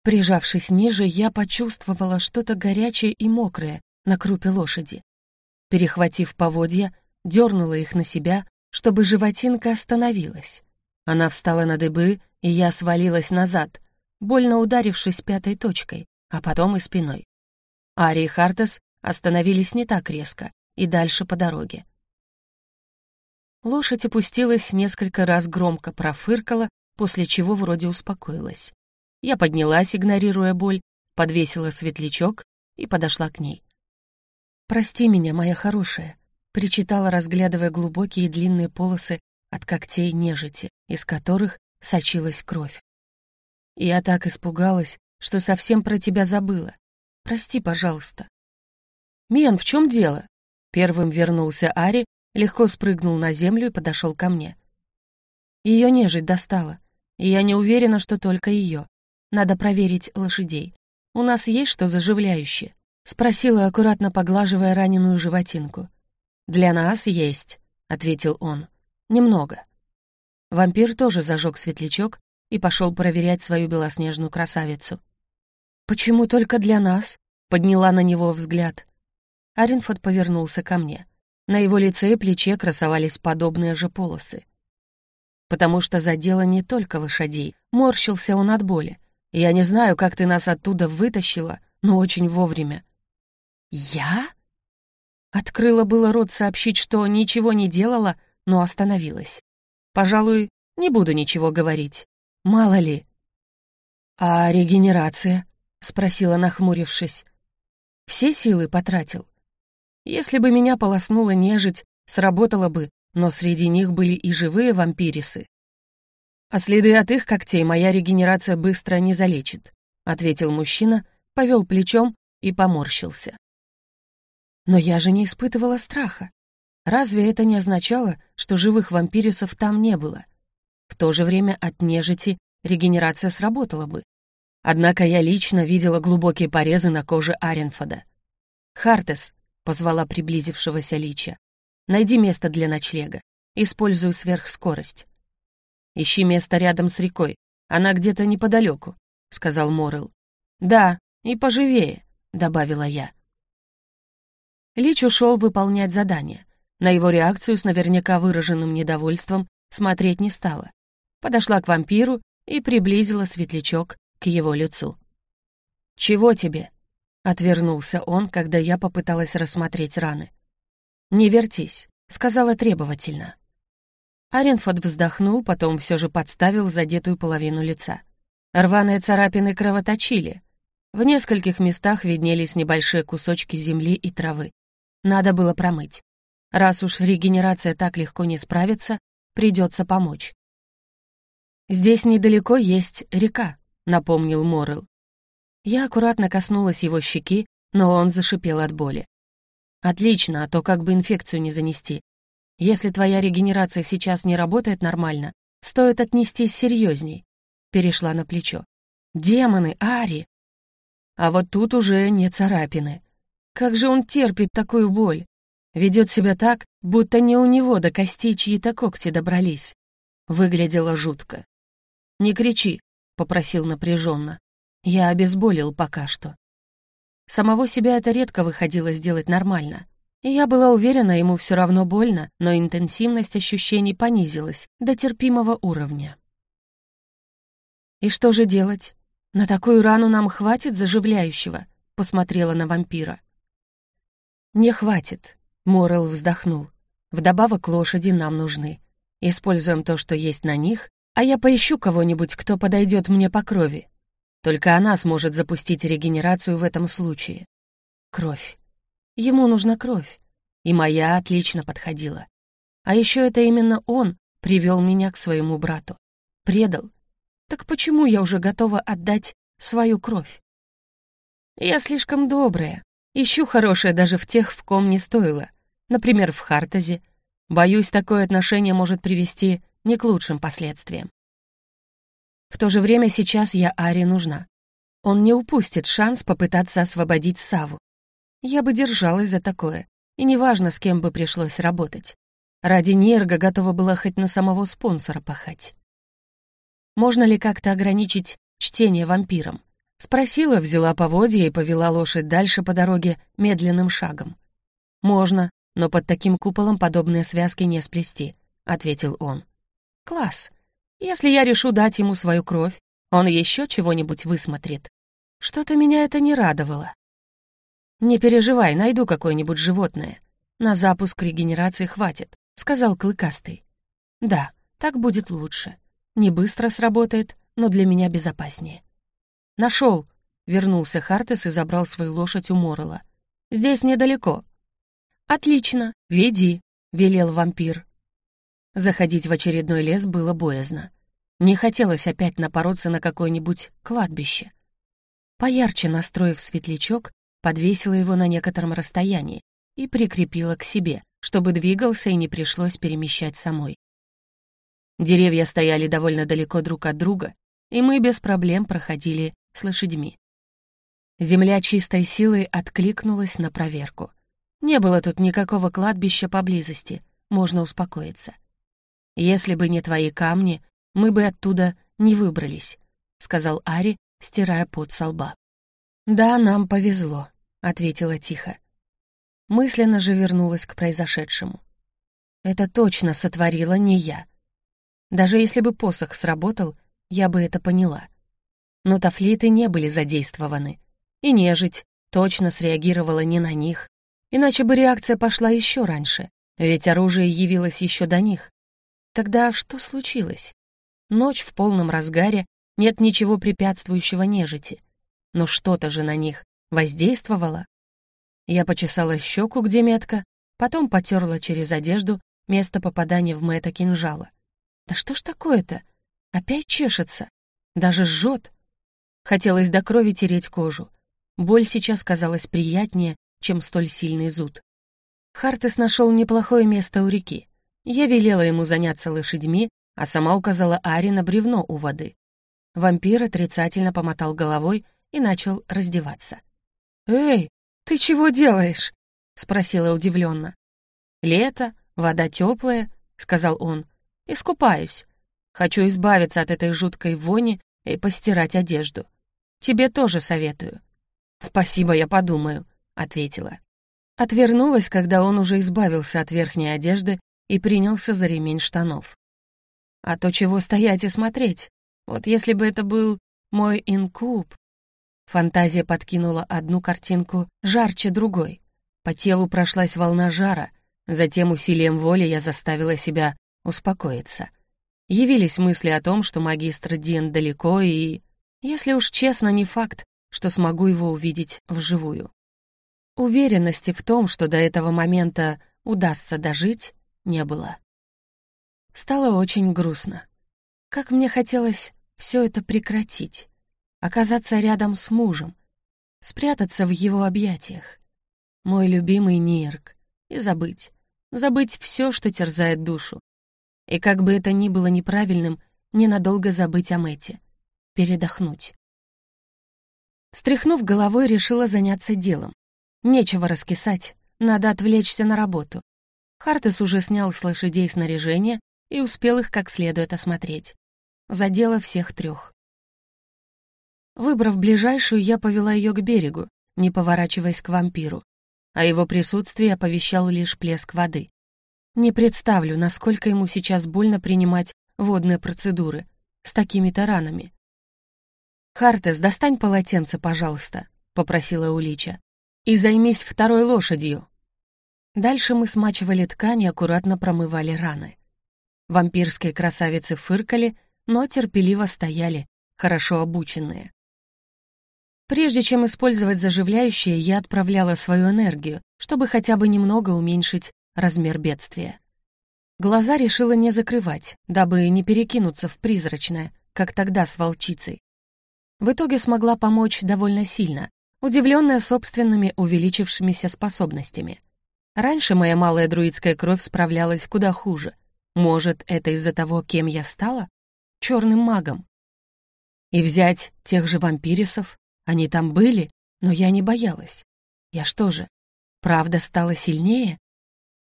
Прижавшись ниже, я почувствовала что-то горячее и мокрое на крупе лошади. Перехватив поводья, дернула их на себя, чтобы животинка остановилась. Она встала на дыбы, и я свалилась назад, больно ударившись пятой точкой, а потом и спиной. Ари и Хартес остановились не так резко и дальше по дороге. Лошадь опустилась, несколько раз громко профыркала, после чего вроде успокоилась. Я поднялась, игнорируя боль, подвесила светлячок и подошла к ней. «Прости меня, моя хорошая», — причитала, разглядывая глубокие длинные полосы от когтей нежити, из которых сочилась кровь. «Я так испугалась, что совсем про тебя забыла. Прости, пожалуйста». «Мен, в чем дело?» Первым вернулся Ари легко спрыгнул на землю и подошел ко мне. Ее нежить достала, и я не уверена, что только ее. Надо проверить лошадей. У нас есть что заживляющее?» — спросила, аккуратно поглаживая раненую животинку. «Для нас есть», — ответил он. «Немного». Вампир тоже зажег светлячок и пошел проверять свою белоснежную красавицу. «Почему только для нас?» — подняла на него взгляд. Аренфорд повернулся ко мне. На его лице и плече красовались подобные же полосы. «Потому что задело не только лошадей. Морщился он от боли. Я не знаю, как ты нас оттуда вытащила, но очень вовремя». «Я?» Открыла было рот сообщить, что ничего не делала, но остановилась. Пожалуй, не буду ничего говорить. Мало ли. «А регенерация?» — спросила, нахмурившись. «Все силы потратил. Если бы меня полоснула нежить, сработало бы, но среди них были и живые вампирисы. А следы от их когтей моя регенерация быстро не залечит», — ответил мужчина, повел плечом и поморщился. Но я же не испытывала страха. Разве это не означало, что живых вампирисов там не было? В то же время от нежити регенерация сработала бы. Однако я лично видела глубокие порезы на коже Аренфода. «Хартес», — позвала приблизившегося Лича, — «найди место для ночлега. Использую сверхскорость». «Ищи место рядом с рекой. Она где-то неподалеку», — сказал Морел. «Да, и поживее», — добавила я. Лич ушел выполнять задание. На его реакцию с наверняка выраженным недовольством смотреть не стала. Подошла к вампиру и приблизила светлячок к его лицу. «Чего тебе?» — отвернулся он, когда я попыталась рассмотреть раны. «Не вертись», — сказала требовательно. Аренфорд вздохнул, потом все же подставил задетую половину лица. Рваные царапины кровоточили. В нескольких местах виднелись небольшие кусочки земли и травы. Надо было промыть. Раз уж регенерация так легко не справится, придется помочь. «Здесь недалеко есть река», — напомнил Моррел. Я аккуратно коснулась его щеки, но он зашипел от боли. «Отлично, а то как бы инфекцию не занести. Если твоя регенерация сейчас не работает нормально, стоит отнестись серьезней», — перешла на плечо. «Демоны, Ари!» А вот тут уже не царапины. Как же он терпит такую боль? Ведет себя так, будто не у него до костей чьи-то когти добрались. Выглядело жутко. «Не кричи», — попросил напряженно. Я обезболил пока что. Самого себя это редко выходило сделать нормально. И я была уверена, ему все равно больно, но интенсивность ощущений понизилась до терпимого уровня. «И что же делать? На такую рану нам хватит заживляющего?» — посмотрела на вампира. «Не хватит», — Морел вздохнул. «Вдобавок лошади нам нужны. Используем то, что есть на них, а я поищу кого-нибудь, кто подойдет мне по крови. Только она сможет запустить регенерацию в этом случае. Кровь. Ему нужна кровь. И моя отлично подходила. А еще это именно он привел меня к своему брату. Предал. Так почему я уже готова отдать свою кровь? Я слишком добрая, Ищу хорошее даже в тех, в ком не стоило. Например, в Хартазе. Боюсь, такое отношение может привести не к лучшим последствиям. В то же время сейчас я Ари нужна. Он не упустит шанс попытаться освободить Саву. Я бы держалась за такое, и неважно, с кем бы пришлось работать. Ради Нерга готова была хоть на самого спонсора пахать. Можно ли как-то ограничить чтение вампирам? Спросила, взяла поводья и повела лошадь дальше по дороге медленным шагом. «Можно, но под таким куполом подобные связки не сплести», — ответил он. «Класс. Если я решу дать ему свою кровь, он еще чего-нибудь высмотрит. Что-то меня это не радовало. «Не переживай, найду какое-нибудь животное. На запуск регенерации хватит», — сказал Клыкастый. «Да, так будет лучше. Не быстро сработает, но для меня безопаснее». Нашел! вернулся Хартес и забрал свою лошадь у Моррелла. «Здесь недалеко». «Отлично, веди», — велел вампир. Заходить в очередной лес было боязно. Не хотелось опять напороться на какое-нибудь кладбище. Поярче настроив светлячок, подвесила его на некотором расстоянии, и прикрепила к себе, чтобы двигался и не пришлось перемещать самой. Деревья стояли довольно далеко друг от друга, и мы без проблем проходили с лошадьми. Земля чистой силой откликнулась на проверку. Не было тут никакого кладбища поблизости, можно успокоиться. Если бы не твои камни, мы бы оттуда не выбрались», — сказал Ари, стирая пот со лба. «Да, нам повезло», — ответила тихо. Мысленно же вернулась к произошедшему. Это точно сотворила не я. Даже если бы посох сработал, я бы это поняла. Но тафлиты не были задействованы, и нежить точно среагировала не на них, иначе бы реакция пошла еще раньше, ведь оружие явилось еще до них. Тогда что случилось? Ночь в полном разгаре, нет ничего препятствующего нежити. Но что-то же на них воздействовало. Я почесала щеку, где метка, потом потерла через одежду место попадания в Мэтта кинжала. Да что ж такое-то? Опять чешется. Даже жжет. Хотелось до крови тереть кожу. Боль сейчас казалась приятнее, чем столь сильный зуд. Хартес нашел неплохое место у реки. Я велела ему заняться лошадьми, а сама указала Ари на бревно у воды. Вампир отрицательно помотал головой и начал раздеваться. «Эй, ты чего делаешь?» — спросила удивленно. «Лето, вода теплая», — сказал он. «Искупаюсь. Хочу избавиться от этой жуткой вони и постирать одежду. Тебе тоже советую». «Спасибо, я подумаю», — ответила. Отвернулась, когда он уже избавился от верхней одежды и принялся за ремень штанов. А то чего стоять и смотреть? Вот если бы это был мой инкуб. Фантазия подкинула одну картинку жарче другой. По телу прошлась волна жара, затем усилием воли я заставила себя успокоиться. Явились мысли о том, что магистр Дин далеко и... Если уж честно, не факт, что смогу его увидеть вживую. Уверенности в том, что до этого момента удастся дожить, не было. Стало очень грустно. Как мне хотелось все это прекратить, оказаться рядом с мужем, спрятаться в его объятиях. Мой любимый Нирк. И забыть. Забыть все, что терзает душу. И как бы это ни было неправильным, ненадолго забыть о Мэте. Передохнуть. Стряхнув головой, решила заняться делом. Нечего раскисать, надо отвлечься на работу. Хартес уже снял с лошадей снаряжение и успел их как следует осмотреть. Задело всех трех. Выбрав ближайшую, я повела ее к берегу, не поворачиваясь к вампиру. а его присутствие оповещал лишь плеск воды. Не представлю, насколько ему сейчас больно принимать водные процедуры с такими-то ранами. «Хартес, достань полотенце, пожалуйста», — попросила Улича. «И займись второй лошадью». Дальше мы смачивали ткань и аккуратно промывали раны. Вампирские красавицы фыркали, но терпеливо стояли, хорошо обученные. Прежде чем использовать заживляющее, я отправляла свою энергию, чтобы хотя бы немного уменьшить размер бедствия. Глаза решила не закрывать, дабы не перекинуться в призрачное, как тогда с волчицей. В итоге смогла помочь довольно сильно, удивленная собственными увеличившимися способностями. Раньше моя малая друидская кровь справлялась куда хуже — может, это из-за того, кем я стала? Черным магом. И взять тех же вампирисов? Они там были, но я не боялась. Я что же, правда стала сильнее?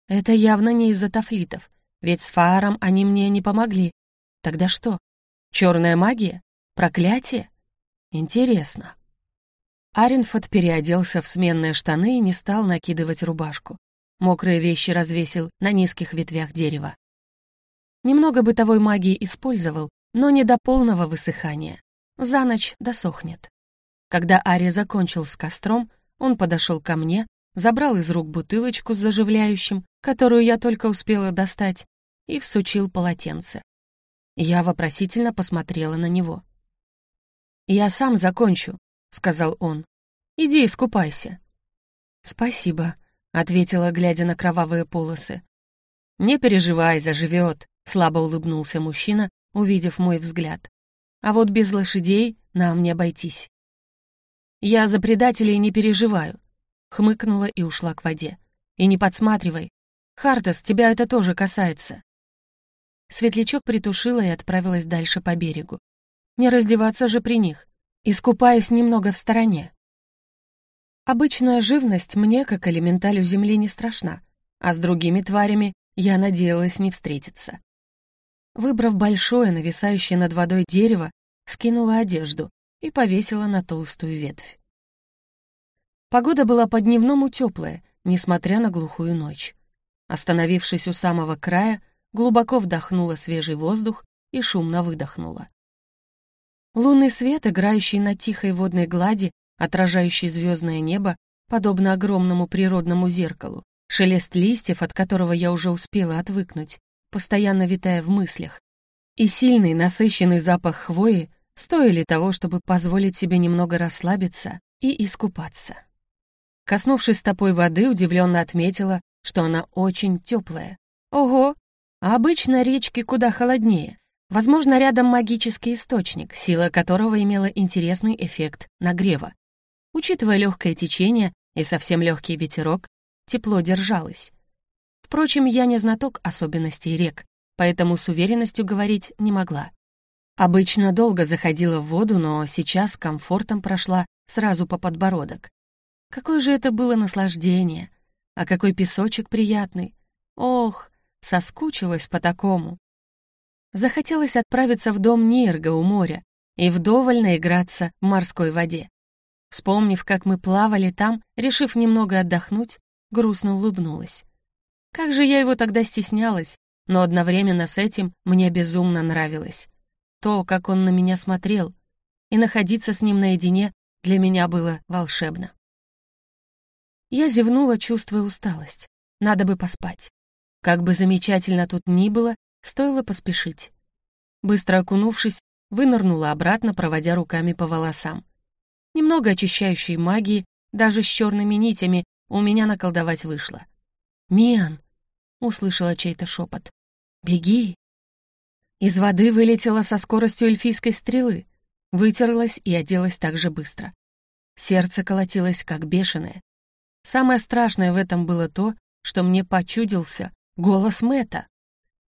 Это явно не из-за тафлитов, ведь с Фааром они мне не помогли. Тогда что? Черная магия? Проклятие? Интересно. Аренфот переоделся в сменные штаны и не стал накидывать рубашку. Мокрые вещи развесил на низких ветвях дерева. Немного бытовой магии использовал, но не до полного высыхания. За ночь досохнет. Когда Ари закончил с костром, он подошел ко мне, забрал из рук бутылочку с заживляющим, которую я только успела достать, и всучил полотенце. Я вопросительно посмотрела на него. «Я сам закончу», — сказал он. «Иди искупайся». «Спасибо», — ответила, глядя на кровавые полосы. «Не переживай, заживет», Слабо улыбнулся мужчина, увидев мой взгляд. А вот без лошадей нам не обойтись. Я за предателей не переживаю. Хмыкнула и ушла к воде. И не подсматривай. Хартес, тебя это тоже касается». Светлячок притушила и отправилась дальше по берегу. Не раздеваться же при них. Искупаюсь немного в стороне. Обычная живность мне, как элементалю земли, не страшна, а с другими тварями я надеялась не встретиться. Выбрав большое, нависающее над водой дерево, скинула одежду и повесила на толстую ветвь. Погода была по-дневному теплая, несмотря на глухую ночь. Остановившись у самого края, глубоко вдохнула свежий воздух и шумно выдохнула. Лунный свет, играющий на тихой водной глади, отражающий звездное небо, подобно огромному природному зеркалу, шелест листьев, от которого я уже успела отвыкнуть, постоянно витая в мыслях, и сильный насыщенный запах хвои стоили того, чтобы позволить себе немного расслабиться и искупаться. Коснувшись стопой воды, удивленно отметила, что она очень теплая. Ого! А обычно речки куда холоднее. Возможно, рядом магический источник, сила которого имела интересный эффект нагрева. Учитывая легкое течение и совсем легкий ветерок, тепло держалось. Впрочем, я не знаток особенностей рек, поэтому с уверенностью говорить не могла. Обычно долго заходила в воду, но сейчас комфортом прошла сразу по подбородок. Какое же это было наслаждение! А какой песочек приятный! Ох, соскучилась по такому! Захотелось отправиться в дом Нирга у моря и вдоволь наиграться в морской воде. Вспомнив, как мы плавали там, решив немного отдохнуть, грустно улыбнулась. Как же я его тогда стеснялась, но одновременно с этим мне безумно нравилось. То, как он на меня смотрел, и находиться с ним наедине для меня было волшебно. Я зевнула, чувствуя усталость. Надо бы поспать. Как бы замечательно тут ни было, стоило поспешить. Быстро окунувшись, вынырнула обратно, проводя руками по волосам. Немного очищающей магии, даже с черными нитями, у меня наколдовать вышло. «Миан!» — услышала чей-то шепот. «Беги!» Из воды вылетела со скоростью эльфийской стрелы, вытерлась и оделась так же быстро. Сердце колотилось, как бешеное. Самое страшное в этом было то, что мне почудился голос Мэта.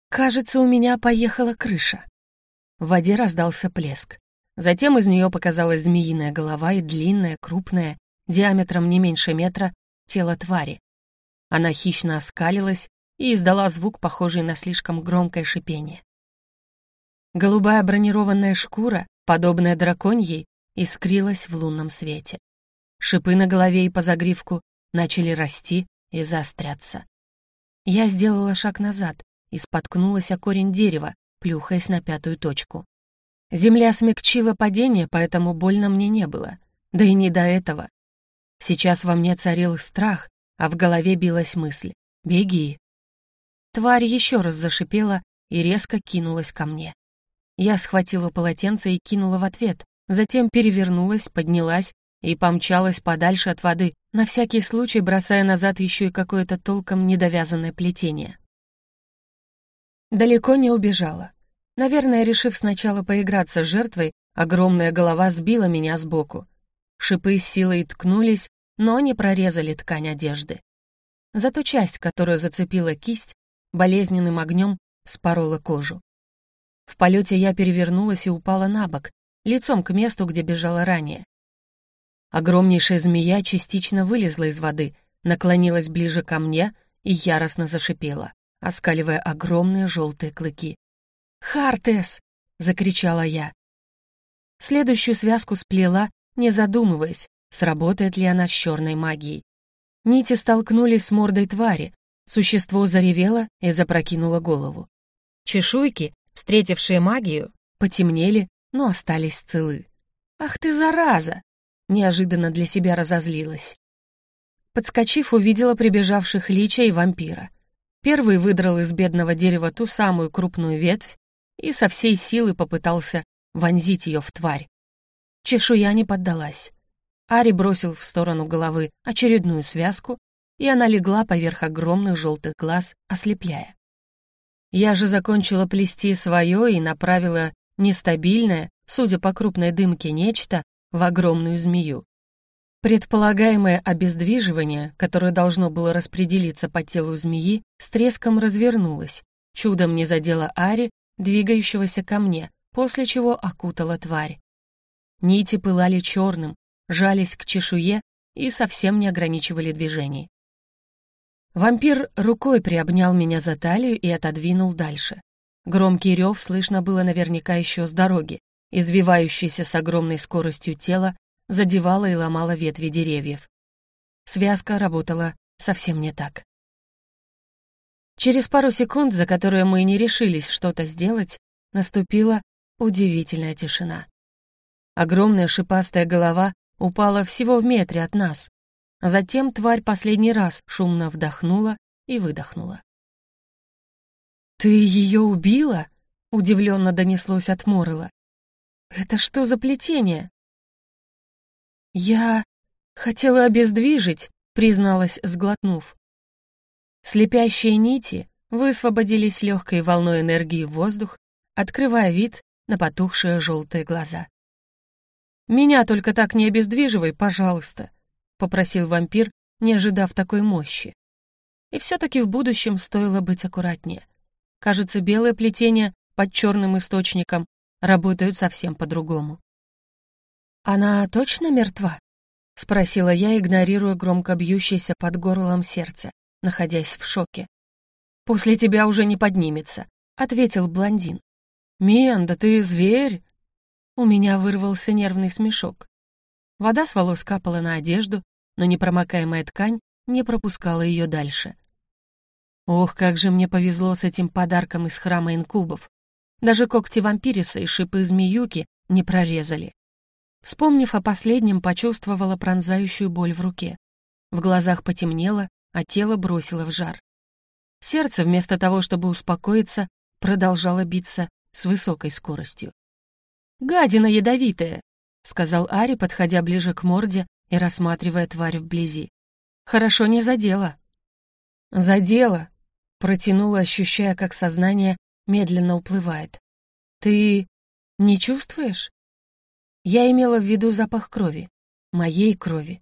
Кажется, у меня поехала крыша. В воде раздался плеск. Затем из нее показалась змеиная голова и длинная, крупная, диаметром не меньше метра, тело твари. Она хищно оскалилась и издала звук, похожий на слишком громкое шипение. Голубая бронированная шкура, подобная драконьей, искрилась в лунном свете. Шипы на голове и по загривку начали расти и заостряться. Я сделала шаг назад и споткнулась о корень дерева, плюхаясь на пятую точку. Земля смягчила падение, поэтому больно мне не было. Да и не до этого. Сейчас во мне царил страх, а в голове билась мысль «Беги». Тварь еще раз зашипела и резко кинулась ко мне. Я схватила полотенце и кинула в ответ, затем перевернулась, поднялась и помчалась подальше от воды, на всякий случай бросая назад еще и какое-то толком недовязанное плетение. Далеко не убежала. Наверное, решив сначала поиграться с жертвой, огромная голова сбила меня сбоку. Шипы с силой ткнулись, но не прорезали ткань одежды. Зато часть, которая зацепила кисть, болезненным огнем вспорола кожу. В полете я перевернулась и упала на бок, лицом к месту, где бежала ранее. Огромнейшая змея частично вылезла из воды, наклонилась ближе ко мне и яростно зашипела, оскаливая огромные желтые клыки. «Хартес!» — закричала я. Следующую связку сплела, не задумываясь, сработает ли она с черной магией. Нити столкнулись с мордой твари, существо заревело и запрокинуло голову. Чешуйки, встретившие магию, потемнели, но остались целы. «Ах ты, зараза!» — неожиданно для себя разозлилась. Подскочив, увидела прибежавших лича и вампира. Первый выдрал из бедного дерева ту самую крупную ветвь, и со всей силы попытался вонзить ее в тварь. Чешуя не поддалась. Ари бросил в сторону головы очередную связку, и она легла поверх огромных желтых глаз, ослепляя. Я же закончила плести свое и направила нестабильное, судя по крупной дымке, нечто в огромную змею. Предполагаемое обездвиживание, которое должно было распределиться по телу змеи, с треском развернулось, чудом не задело Ари, двигающегося ко мне, после чего окутала тварь. Нити пылали черным, жались к чешуе и совсем не ограничивали движений. Вампир рукой приобнял меня за талию и отодвинул дальше. Громкий рев слышно было наверняка еще с дороги. Извивающееся с огромной скоростью тело задевало и ломало ветви деревьев. Связка работала совсем не так. Через пару секунд, за которые мы не решились что-то сделать, наступила удивительная тишина. Огромная шипастая голова упала всего в метре от нас. Затем тварь последний раз шумно вдохнула и выдохнула. «Ты ее убила?» — удивленно донеслось от Моррела. «Это что за плетение?» «Я хотела обездвижить», — призналась, сглотнув. Слепящие нити высвободились легкой волной энергии в воздух, открывая вид на потухшие желтые глаза. «Меня только так не обездвиживай, пожалуйста», — попросил вампир, не ожидав такой мощи. И все-таки в будущем стоило быть аккуратнее. Кажется, белое плетение под черным источником работают совсем по-другому. «Она точно мертва?» — спросила я, игнорируя громко бьющееся под горлом сердце, находясь в шоке. «После тебя уже не поднимется», — ответил блондин. «Мен, да ты зверь!» У меня вырвался нервный смешок. Вода с волос капала на одежду, но непромокаемая ткань не пропускала ее дальше. Ох, как же мне повезло с этим подарком из храма инкубов. Даже когти вампириса и шипы змеюки не прорезали. Вспомнив о последнем, почувствовала пронзающую боль в руке. В глазах потемнело, а тело бросило в жар. Сердце, вместо того, чтобы успокоиться, продолжало биться с высокой скоростью. «Гадина ядовитая!» — сказал Ари, подходя ближе к морде и рассматривая тварь вблизи. «Хорошо не задела». «Задела», — протянула, ощущая, как сознание медленно уплывает. «Ты не чувствуешь?» Я имела в виду запах крови, моей крови.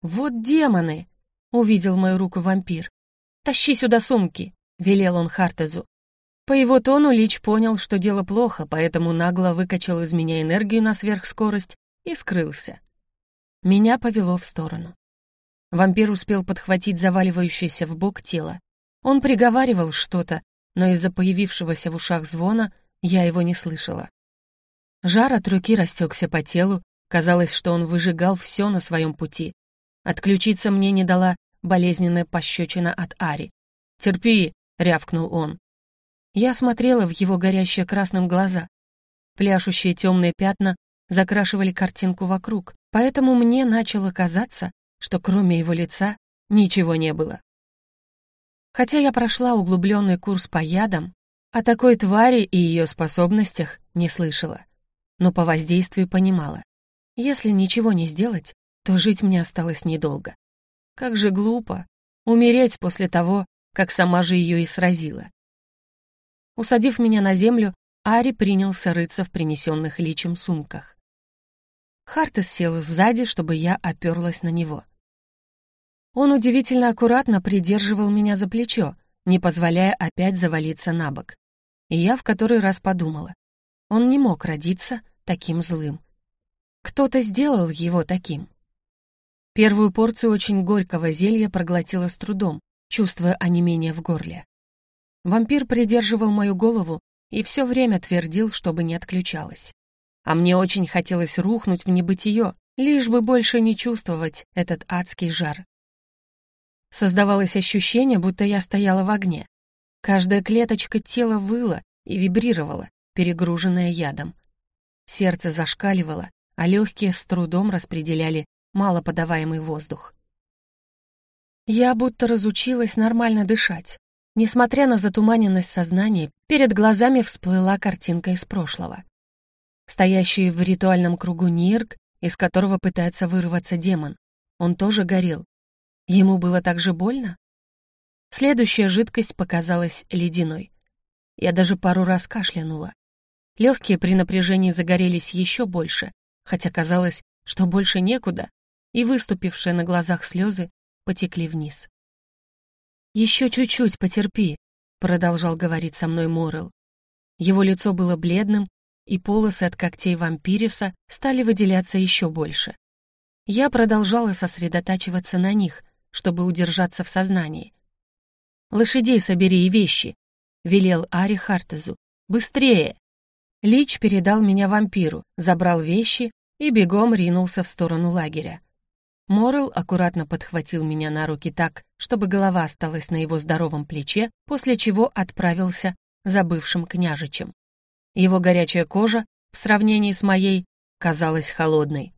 «Вот демоны!» — увидел мою руку вампир. «Тащи сюда сумки!» — велел он Хартезу. По его тону Лич понял, что дело плохо, поэтому нагло выкачал из меня энергию на сверхскорость и скрылся. Меня повело в сторону. Вампир успел подхватить заваливающееся в бок тело. Он приговаривал что-то, но из-за появившегося в ушах звона я его не слышала. Жар от руки растекся по телу, казалось, что он выжигал все на своем пути. Отключиться мне не дала болезненная пощечина от Ари. «Терпи!» — рявкнул он. Я смотрела в его горящие красным глаза. Пляшущие темные пятна закрашивали картинку вокруг, поэтому мне начало казаться, что кроме его лица ничего не было. Хотя я прошла углубленный курс по ядам, о такой твари и ее способностях не слышала, но по воздействию понимала. Если ничего не сделать, то жить мне осталось недолго. Как же глупо умереть после того, как сама же ее и сразила. Усадив меня на землю, Ари принялся рыться в принесенных личем сумках. Хартес сел сзади, чтобы я оперлась на него. Он удивительно аккуратно придерживал меня за плечо, не позволяя опять завалиться на бок. И я в который раз подумала. Он не мог родиться таким злым. Кто-то сделал его таким. Первую порцию очень горького зелья проглотила с трудом, чувствуя онемение в горле. Вампир придерживал мою голову и все время твердил, чтобы не отключалась. А мне очень хотелось рухнуть в небытие, лишь бы больше не чувствовать этот адский жар. Создавалось ощущение, будто я стояла в огне. Каждая клеточка тела выла и вибрировала, перегруженная ядом. Сердце зашкаливало, а легкие с трудом распределяли малоподаваемый воздух. Я будто разучилась нормально дышать, Несмотря на затуманенность сознания, перед глазами всплыла картинка из прошлого. Стоящий в ритуальном кругу Нирк, из которого пытается вырваться демон. Он тоже горел. Ему было так же больно? Следующая жидкость показалась ледяной. Я даже пару раз кашлянула. Легкие при напряжении загорелись еще больше, хотя казалось, что больше некуда. и выступившие на глазах слезы потекли вниз. «Еще чуть-чуть потерпи», — продолжал говорить со мной Морел. Его лицо было бледным, и полосы от когтей вампириса стали выделяться еще больше. Я продолжала сосредотачиваться на них, чтобы удержаться в сознании. «Лошадей собери и вещи», — велел Ари Хартезу. «Быстрее!» Лич передал меня вампиру, забрал вещи и бегом ринулся в сторону лагеря. Морел аккуратно подхватил меня на руки так, чтобы голова осталась на его здоровом плече, после чего отправился за бывшим княжичем. Его горячая кожа, в сравнении с моей, казалась холодной.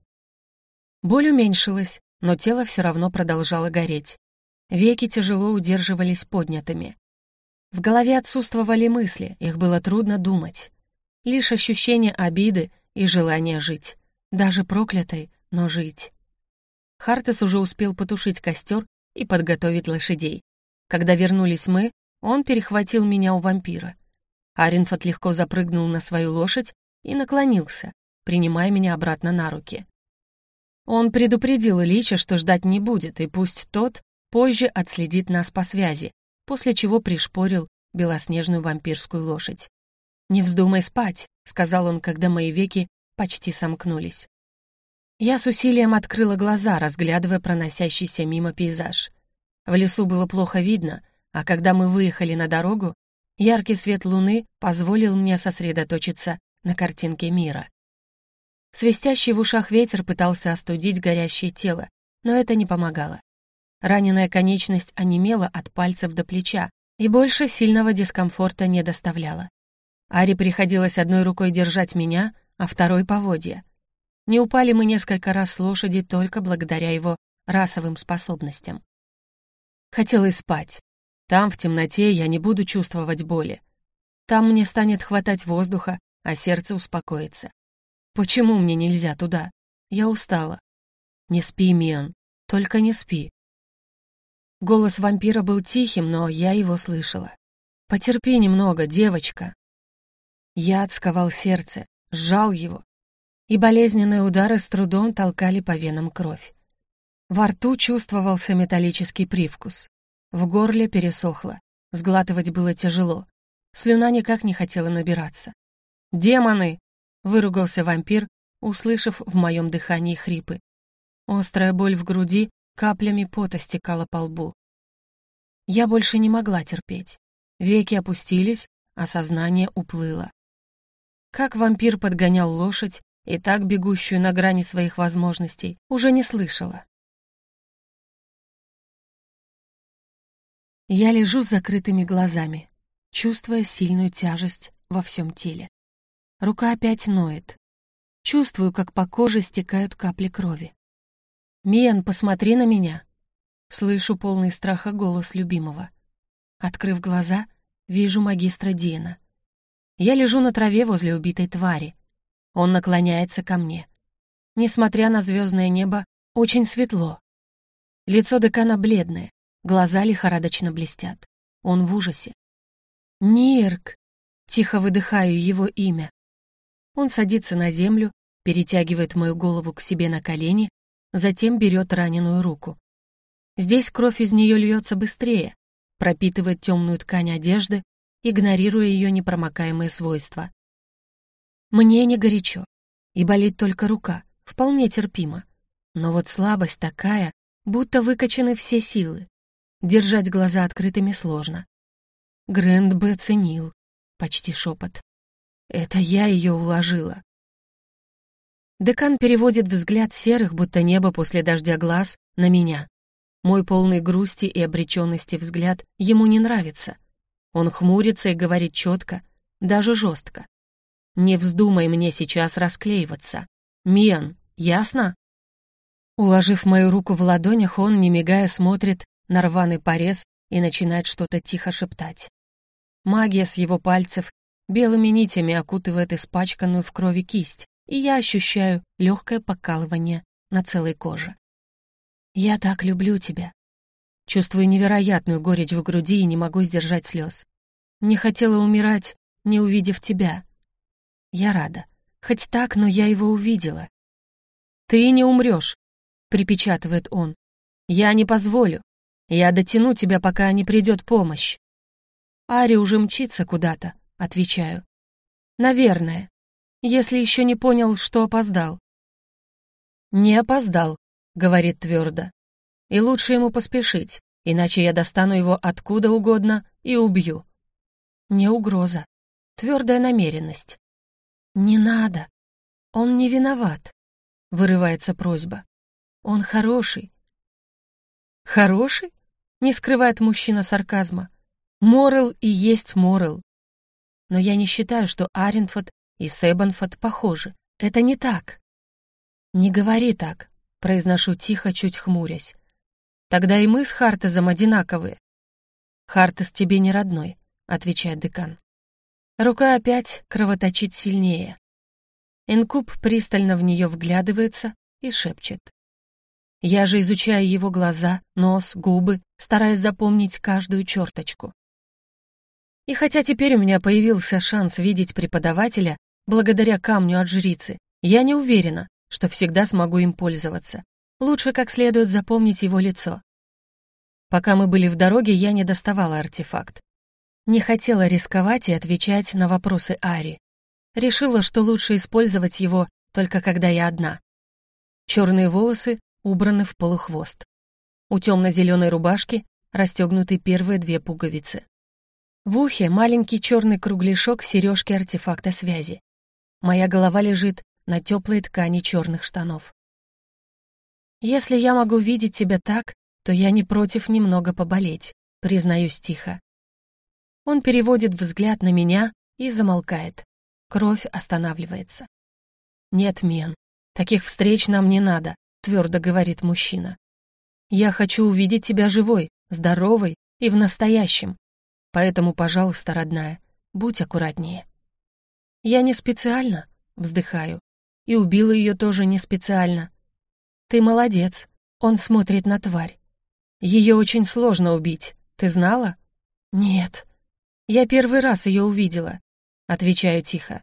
Боль уменьшилась, но тело все равно продолжало гореть. Веки тяжело удерживались поднятыми. В голове отсутствовали мысли, их было трудно думать. Лишь ощущение обиды и желание жить. Даже проклятой, но жить. Хартес уже успел потушить костер и подготовить лошадей. Когда вернулись мы, он перехватил меня у вампира. Аринфот легко запрыгнул на свою лошадь и наклонился, принимая меня обратно на руки. Он предупредил Ильича, что ждать не будет, и пусть тот позже отследит нас по связи, после чего пришпорил белоснежную вампирскую лошадь. «Не вздумай спать», — сказал он, когда мои веки почти сомкнулись. Я с усилием открыла глаза, разглядывая проносящийся мимо пейзаж. В лесу было плохо видно, а когда мы выехали на дорогу, яркий свет луны позволил мне сосредоточиться на картинке мира. Свистящий в ушах ветер пытался остудить горящее тело, но это не помогало. Раненая конечность онемела от пальцев до плеча и больше сильного дискомфорта не доставляла. Ари приходилось одной рукой держать меня, а второй — поводья. Не упали мы несколько раз с лошади только благодаря его расовым способностям. Хотелось спать. Там, в темноте, я не буду чувствовать боли. Там мне станет хватать воздуха, а сердце успокоится. Почему мне нельзя туда? Я устала. Не спи, Миан, только не спи. Голос вампира был тихим, но я его слышала. Потерпи немного, девочка. Я отсковал сердце, сжал его, и болезненные удары с трудом толкали по венам кровь. Во рту чувствовался металлический привкус. В горле пересохло, сглатывать было тяжело. Слюна никак не хотела набираться. «Демоны!» Выругался вампир, услышав в моем дыхании хрипы. Острая боль в груди каплями пота стекала по лбу. Я больше не могла терпеть. Веки опустились, а сознание уплыло. Как вампир подгонял лошадь, и так бегущую на грани своих возможностей, уже не слышала. Я лежу с закрытыми глазами, чувствуя сильную тяжесть во всем теле. Рука опять ноет. Чувствую, как по коже стекают капли крови. «Миан, посмотри на меня!» Слышу полный страха голос любимого. Открыв глаза, вижу магистра Диена. Я лежу на траве возле убитой твари. Он наклоняется ко мне. Несмотря на звездное небо, очень светло. Лицо декана бледное, глаза лихорадочно блестят. Он в ужасе. «Нирк!» — тихо выдыхаю его имя. Он садится на землю, перетягивает мою голову к себе на колени, затем берет раненую руку. Здесь кровь из нее льется быстрее, пропитывает темную ткань одежды, игнорируя ее непромокаемые свойства. Мне не горячо, и болит только рука, вполне терпимо. Но вот слабость такая, будто выкачаны все силы. Держать глаза открытыми сложно. Грэнд Б. ценил, почти шепот. Это я ее уложила. Декан переводит взгляд серых, будто небо после дождя глаз, на меня. Мой полный грусти и обреченности взгляд ему не нравится. Он хмурится и говорит четко, даже жестко. «Не вздумай мне сейчас расклеиваться. Миан, ясно?» Уложив мою руку в ладонях, он, не мигая, смотрит на рваный порез и начинает что-то тихо шептать. Магия с его пальцев белыми нитями окутывает испачканную в крови кисть, и я ощущаю легкое покалывание на целой коже. «Я так люблю тебя». Чувствую невероятную горечь в груди и не могу сдержать слез. Не хотела умирать, не увидев тебя. Я рада. Хоть так, но я его увидела. «Ты не умрешь», — припечатывает он. «Я не позволю. Я дотяну тебя, пока не придет помощь». Ари уже мчится куда-то, отвечаю. Наверное, если еще не понял, что опоздал. Не опоздал, говорит твердо. И лучше ему поспешить, иначе я достану его откуда угодно и убью. Не угроза, твердая намеренность. Не надо. Он не виноват, вырывается просьба. Он хороший. Хороший? Не скрывает мужчина сарказма. Морел и есть Морел. Но я не считаю, что Аренфорд и Себанфорд похожи. Это не так. Не говори так, произношу тихо, чуть хмурясь. Тогда и мы с Хартезом одинаковые. Хартез тебе не родной, отвечает декан. Рука опять кровоточит сильнее. Инкуб пристально в нее вглядывается и шепчет. Я же изучаю его глаза, нос, губы, стараясь запомнить каждую черточку. И хотя теперь у меня появился шанс видеть преподавателя благодаря камню от жрицы, я не уверена, что всегда смогу им пользоваться. Лучше как следует запомнить его лицо. Пока мы были в дороге, я не доставала артефакт. Не хотела рисковать и отвечать на вопросы Ари. Решила, что лучше использовать его только когда я одна. Черные волосы убраны в полухвост. У темно-зеленой рубашки расстегнуты первые две пуговицы. В ухе маленький черный кругляшок сережки артефакта связи. Моя голова лежит на теплой ткани черных штанов. «Если я могу видеть тебя так, то я не против немного поболеть», признаюсь тихо. Он переводит взгляд на меня и замолкает. Кровь останавливается. «Нет, Мен, таких встреч нам не надо», твердо говорит мужчина. «Я хочу увидеть тебя живой, здоровой и в настоящем. Поэтому, пожалуйста, родная, будь аккуратнее. Я не специально, вздыхаю, и убила ее тоже не специально. Ты молодец, он смотрит на тварь. Ее очень сложно убить, ты знала? Нет. Я первый раз ее увидела, отвечаю тихо.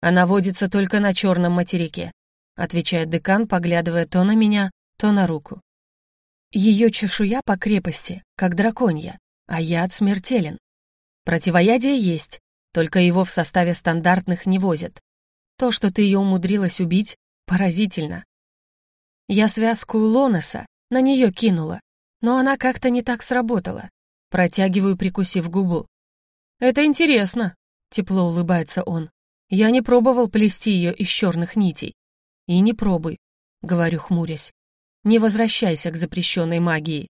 Она водится только на черном материке, отвечает декан, поглядывая то на меня, то на руку. Ее чешуя по крепости, как драконья, а яд смертелен. Противоядие есть, только его в составе стандартных не возят. То, что ты ее умудрилась убить, поразительно. Я связку Лонеса на нее кинула, но она как-то не так сработала. Протягиваю, прикусив губу. «Это интересно», — тепло улыбается он. «Я не пробовал плести ее из черных нитей». «И не пробуй», — говорю, хмурясь. «Не возвращайся к запрещенной магии».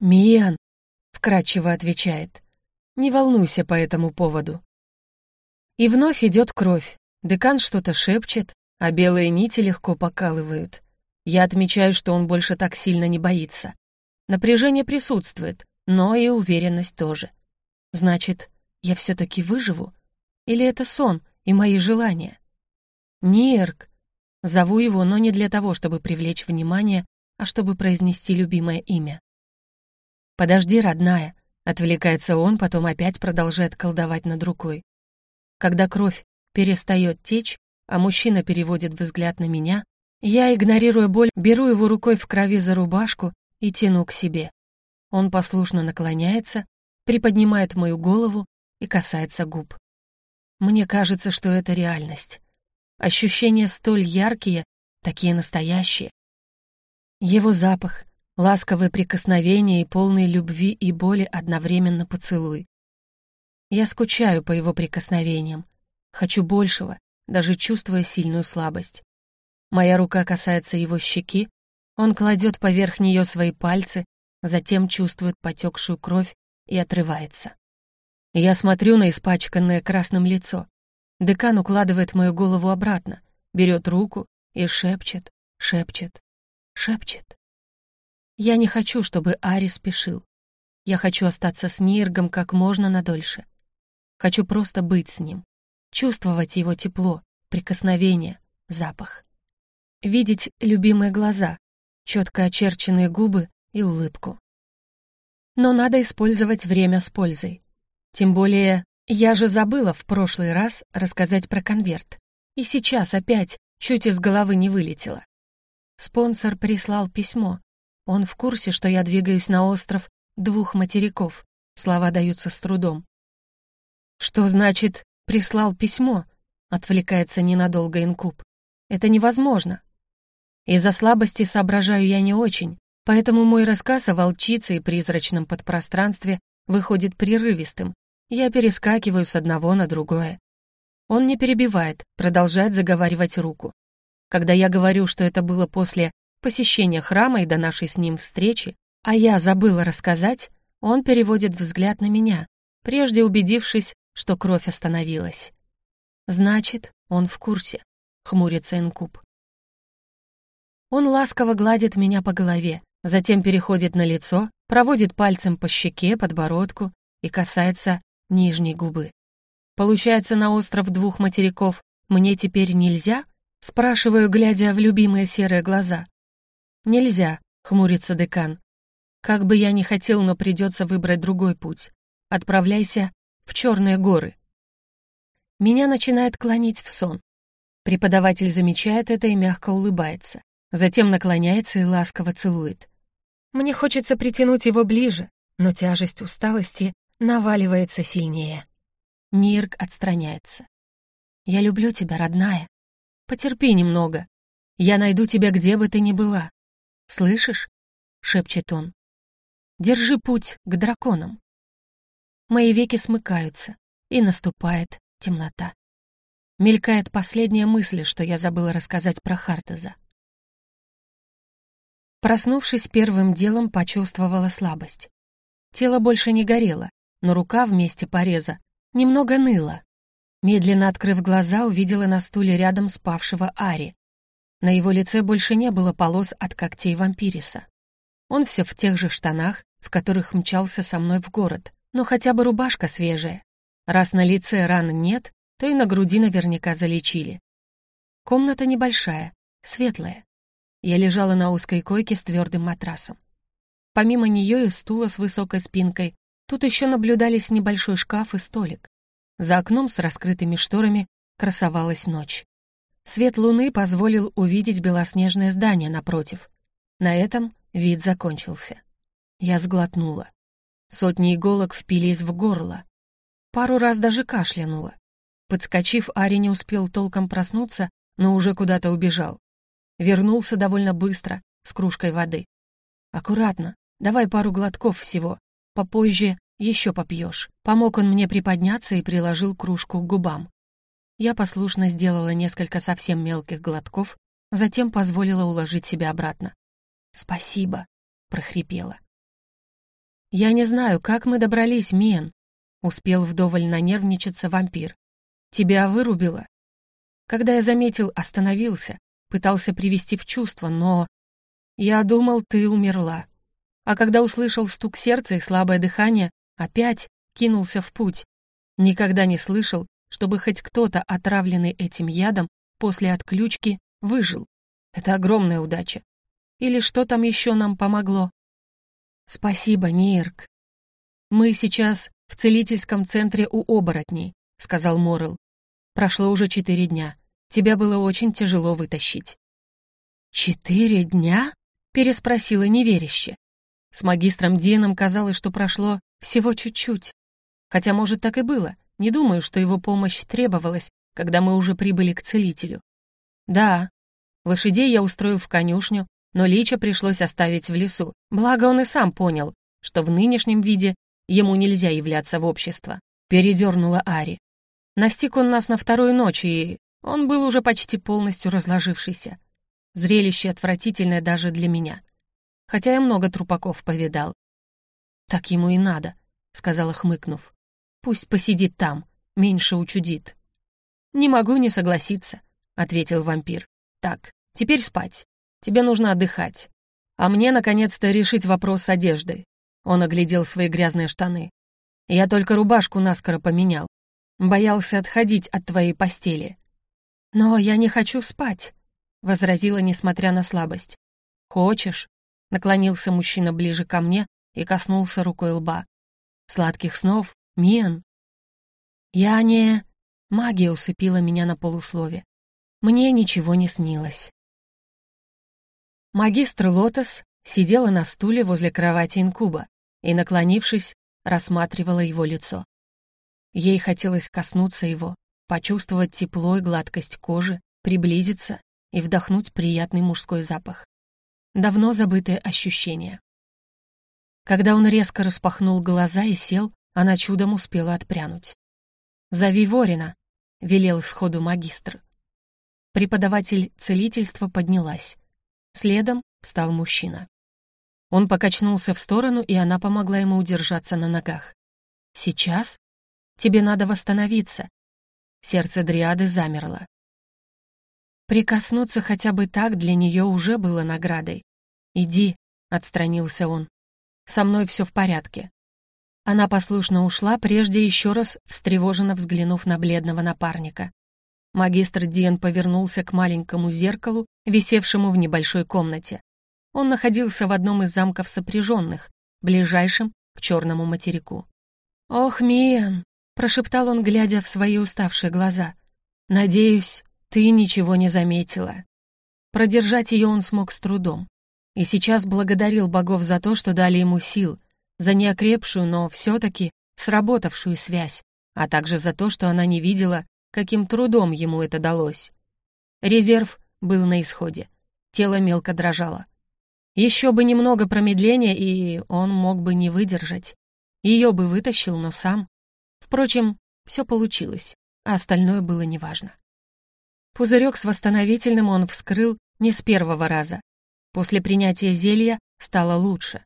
«Миан», — вкратчиво отвечает, — «не волнуйся по этому поводу». И вновь идет кровь. Декан что-то шепчет, а белые нити легко покалывают. Я отмечаю, что он больше так сильно не боится. Напряжение присутствует, но и уверенность тоже. Значит, я все-таки выживу? Или это сон и мои желания? Нирк. Зову его, но не для того, чтобы привлечь внимание, а чтобы произнести любимое имя. «Подожди, родная», — отвлекается он, потом опять продолжает колдовать над рукой. Когда кровь перестает течь, а мужчина переводит взгляд на меня, я, игнорируя боль, беру его рукой в крови за рубашку и тяну к себе. Он послушно наклоняется, приподнимает мою голову и касается губ. Мне кажется, что это реальность. Ощущения столь яркие, такие настоящие. Его запах, ласковое прикосновение и полный любви и боли одновременно поцелуй. Я скучаю по его прикосновениям, хочу большего, даже чувствуя сильную слабость. Моя рука касается его щеки, он кладет поверх нее свои пальцы, затем чувствует потекшую кровь и отрывается. Я смотрю на испачканное красным лицо. Декан укладывает мою голову обратно, берет руку и шепчет, шепчет, шепчет. Я не хочу, чтобы Ари спешил. Я хочу остаться с Ниргом как можно надольше. Хочу просто быть с ним, чувствовать его тепло, прикосновение, запах. Видеть любимые глаза, четко очерченные губы и улыбку. Но надо использовать время с пользой. Тем более, я же забыла в прошлый раз рассказать про конверт. И сейчас опять чуть из головы не вылетело. Спонсор прислал письмо. Он в курсе, что я двигаюсь на остров двух материков. Слова даются с трудом. «Что значит «прислал письмо»?» — отвлекается ненадолго инкуб. «Это невозможно. Из-за слабости соображаю я не очень, поэтому мой рассказ о волчице и призрачном подпространстве выходит прерывистым. Я перескакиваю с одного на другое. Он не перебивает, продолжает заговаривать руку. Когда я говорю, что это было после посещения храма и до нашей с ним встречи, а я забыла рассказать, он переводит взгляд на меня, прежде убедившись, что кровь остановилась. Значит, он в курсе, хмурится инкуб. Он ласково гладит меня по голове, затем переходит на лицо, проводит пальцем по щеке, подбородку и касается нижней губы. Получается, на остров двух материков мне теперь нельзя? Спрашиваю, глядя в любимые серые глаза. Нельзя, хмурится декан. Как бы я ни хотел, но придется выбрать другой путь. Отправляйся в Черные горы. Меня начинает клонить в сон. Преподаватель замечает это и мягко улыбается. Затем наклоняется и ласково целует. Мне хочется притянуть его ближе, но тяжесть усталости наваливается сильнее. Нирк отстраняется. «Я люблю тебя, родная. Потерпи немного. Я найду тебя, где бы ты ни была. Слышишь?» — шепчет он. «Держи путь к драконам». Мои веки смыкаются, и наступает темнота. Мелькает последняя мысль, что я забыла рассказать про Хартеза. Проснувшись первым делом, почувствовала слабость. Тело больше не горело, но рука вместе пореза немного ныла. Медленно открыв глаза, увидела на стуле рядом спавшего Ари. На его лице больше не было полос от когтей вампириса. Он все в тех же штанах, в которых мчался со мной в город, но хотя бы рубашка свежая. Раз на лице ран нет, то и на груди наверняка залечили. Комната небольшая, светлая. Я лежала на узкой койке с твердым матрасом. Помимо нее и стула с высокой спинкой, Тут еще наблюдались небольшой шкаф и столик. За окном с раскрытыми шторами красовалась ночь. Свет луны позволил увидеть белоснежное здание напротив. На этом вид закончился. Я сглотнула. Сотни иголок впились в горло. Пару раз даже кашлянула. Подскочив, Ари не успел толком проснуться, но уже куда-то убежал. Вернулся довольно быстро, с кружкой воды. «Аккуратно, давай пару глотков всего, Попозже еще попьешь. Помог он мне приподняться и приложил кружку к губам. Я послушно сделала несколько совсем мелких глотков, затем позволила уложить себя обратно. «Спасибо», — прохрипела. «Я не знаю, как мы добрались, Мен», — успел вдоволь нанервничаться вампир. «Тебя вырубило?» Когда я заметил, остановился, пытался привести в чувство, но... Я думал, ты умерла а когда услышал стук сердца и слабое дыхание, опять кинулся в путь. Никогда не слышал, чтобы хоть кто-то, отравленный этим ядом, после отключки выжил. Это огромная удача. Или что там еще нам помогло? Спасибо, Нирк. Мы сейчас в целительском центре у оборотней, сказал Морел. Прошло уже четыре дня. Тебя было очень тяжело вытащить. «Четыре дня?» — переспросила неверяще. С магистром Дином казалось, что прошло всего чуть-чуть. Хотя, может, так и было. Не думаю, что его помощь требовалась, когда мы уже прибыли к целителю. Да, лошадей я устроил в конюшню, но Лича пришлось оставить в лесу. Благо он и сам понял, что в нынешнем виде ему нельзя являться в общество. Передернула Ари. Настиг он нас на вторую ночь, и он был уже почти полностью разложившийся. Зрелище отвратительное даже для меня хотя я много трупаков повидал. «Так ему и надо», — сказала, хмыкнув. «Пусть посидит там, меньше учудит». «Не могу не согласиться», — ответил вампир. «Так, теперь спать. Тебе нужно отдыхать. А мне, наконец-то, решить вопрос с одеждой». Он оглядел свои грязные штаны. «Я только рубашку наскоро поменял. Боялся отходить от твоей постели». «Но я не хочу спать», — возразила, несмотря на слабость. «Хочешь?» Наклонился мужчина ближе ко мне и коснулся рукой лба. «Сладких снов, Миан!» «Я не...» Магия усыпила меня на полуслове. Мне ничего не снилось. Магистр Лотос сидела на стуле возле кровати инкуба и, наклонившись, рассматривала его лицо. Ей хотелось коснуться его, почувствовать тепло и гладкость кожи, приблизиться и вдохнуть приятный мужской запах. Давно забытые ощущения. Когда он резко распахнул глаза и сел, она чудом успела отпрянуть. «Зови Ворина», — велел сходу магистр. Преподаватель целительства поднялась. Следом встал мужчина. Он покачнулся в сторону, и она помогла ему удержаться на ногах. «Сейчас? Тебе надо восстановиться». Сердце Дриады замерло. Прикоснуться хотя бы так для нее уже было наградой. «Иди», — отстранился он. «Со мной все в порядке». Она послушно ушла, прежде еще раз встревоженно взглянув на бледного напарника. Магистр Диен повернулся к маленькому зеркалу, висевшему в небольшой комнате. Он находился в одном из замков сопряженных, ближайшем к черному материку. «Ох, Миан!» — прошептал он, глядя в свои уставшие глаза. «Надеюсь, ты ничего не заметила». Продержать ее он смог с трудом. И сейчас благодарил богов за то, что дали ему сил, за неокрепшую, но все-таки сработавшую связь, а также за то, что она не видела, каким трудом ему это далось. Резерв был на исходе. Тело мелко дрожало. Еще бы немного промедления, и он мог бы не выдержать. Ее бы вытащил, но сам. Впрочем, все получилось, а остальное было неважно. Пузырек с восстановительным он вскрыл не с первого раза. После принятия зелья стало лучше.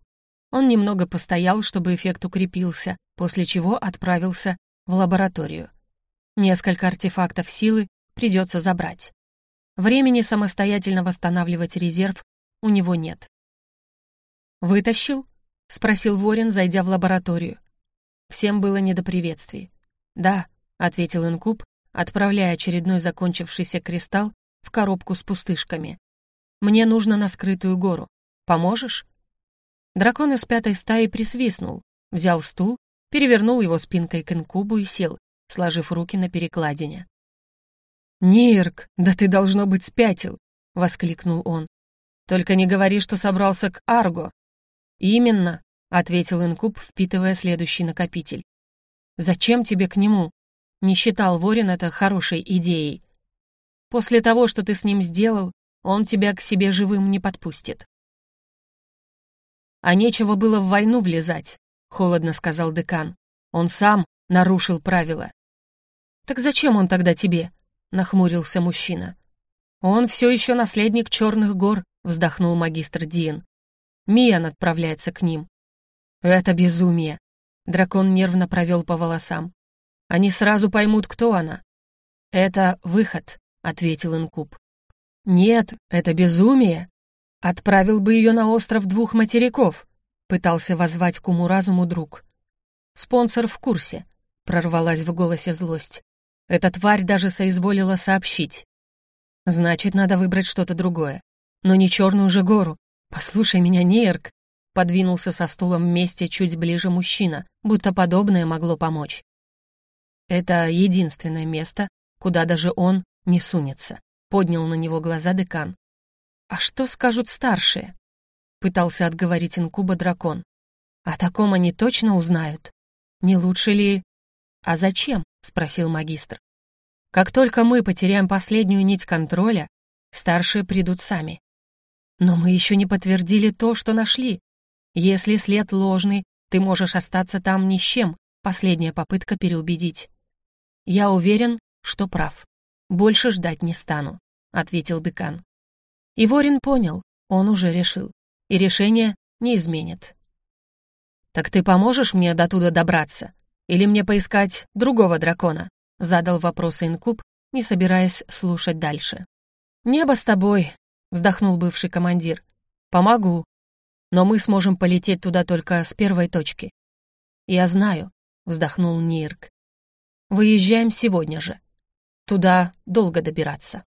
Он немного постоял, чтобы эффект укрепился, после чего отправился в лабораторию. Несколько артефактов силы придется забрать. Времени самостоятельно восстанавливать резерв у него нет. «Вытащил?» — спросил Ворин, зайдя в лабораторию. Всем было не до приветствий. «Да», — ответил Инкуб, отправляя очередной закончившийся кристалл в коробку с пустышками. «Мне нужно на скрытую гору. Поможешь?» Дракон из пятой стаи присвистнул, взял стул, перевернул его спинкой к инкубу и сел, сложив руки на перекладине. «Нирк, да ты, должно быть, спятил!» — воскликнул он. «Только не говори, что собрался к Арго, «Именно», — ответил Инкуб, впитывая следующий накопитель. «Зачем тебе к нему?» Не считал Ворин это хорошей идеей. «После того, что ты с ним сделал, он тебя к себе живым не подпустит». «А нечего было в войну влезать», — холодно сказал декан. «Он сам нарушил правила». «Так зачем он тогда тебе?» — нахмурился мужчина. «Он все еще наследник Черных гор», — вздохнул магистр Диен. Миян отправляется к ним. Это безумие. Дракон нервно провел по волосам. Они сразу поймут, кто она. Это выход, ответил Инкуб. Нет, это безумие. Отправил бы ее на остров двух материков, пытался воззвать к уму-разуму друг. Спонсор в курсе, прорвалась в голосе злость. Эта тварь даже соизволила сообщить. Значит, надо выбрать что-то другое. Но не черную же гору. «Послушай меня, Нейрк!» Подвинулся со стулом вместе чуть ближе мужчина, будто подобное могло помочь. «Это единственное место, куда даже он не сунется», — поднял на него глаза декан. «А что скажут старшие?» — пытался отговорить инкуба дракон. «О таком они точно узнают? Не лучше ли...» «А зачем?» — спросил магистр. «Как только мы потеряем последнюю нить контроля, старшие придут сами. Но мы еще не подтвердили то, что нашли. Если след ложный, ты можешь остаться там ни с чем. Последняя попытка переубедить. Я уверен, что прав. Больше ждать не стану, ответил декан. И Ворин понял, он уже решил. И решение не изменит. «Так ты поможешь мне до туда добраться? Или мне поискать другого дракона?» Задал вопрос Инкуб, не собираясь слушать дальше. «Небо с тобой, вздохнул бывший командир. «Помогу. Но мы сможем полететь туда только с первой точки». «Я знаю», — вздохнул Нирк. «Выезжаем сегодня же. Туда долго добираться».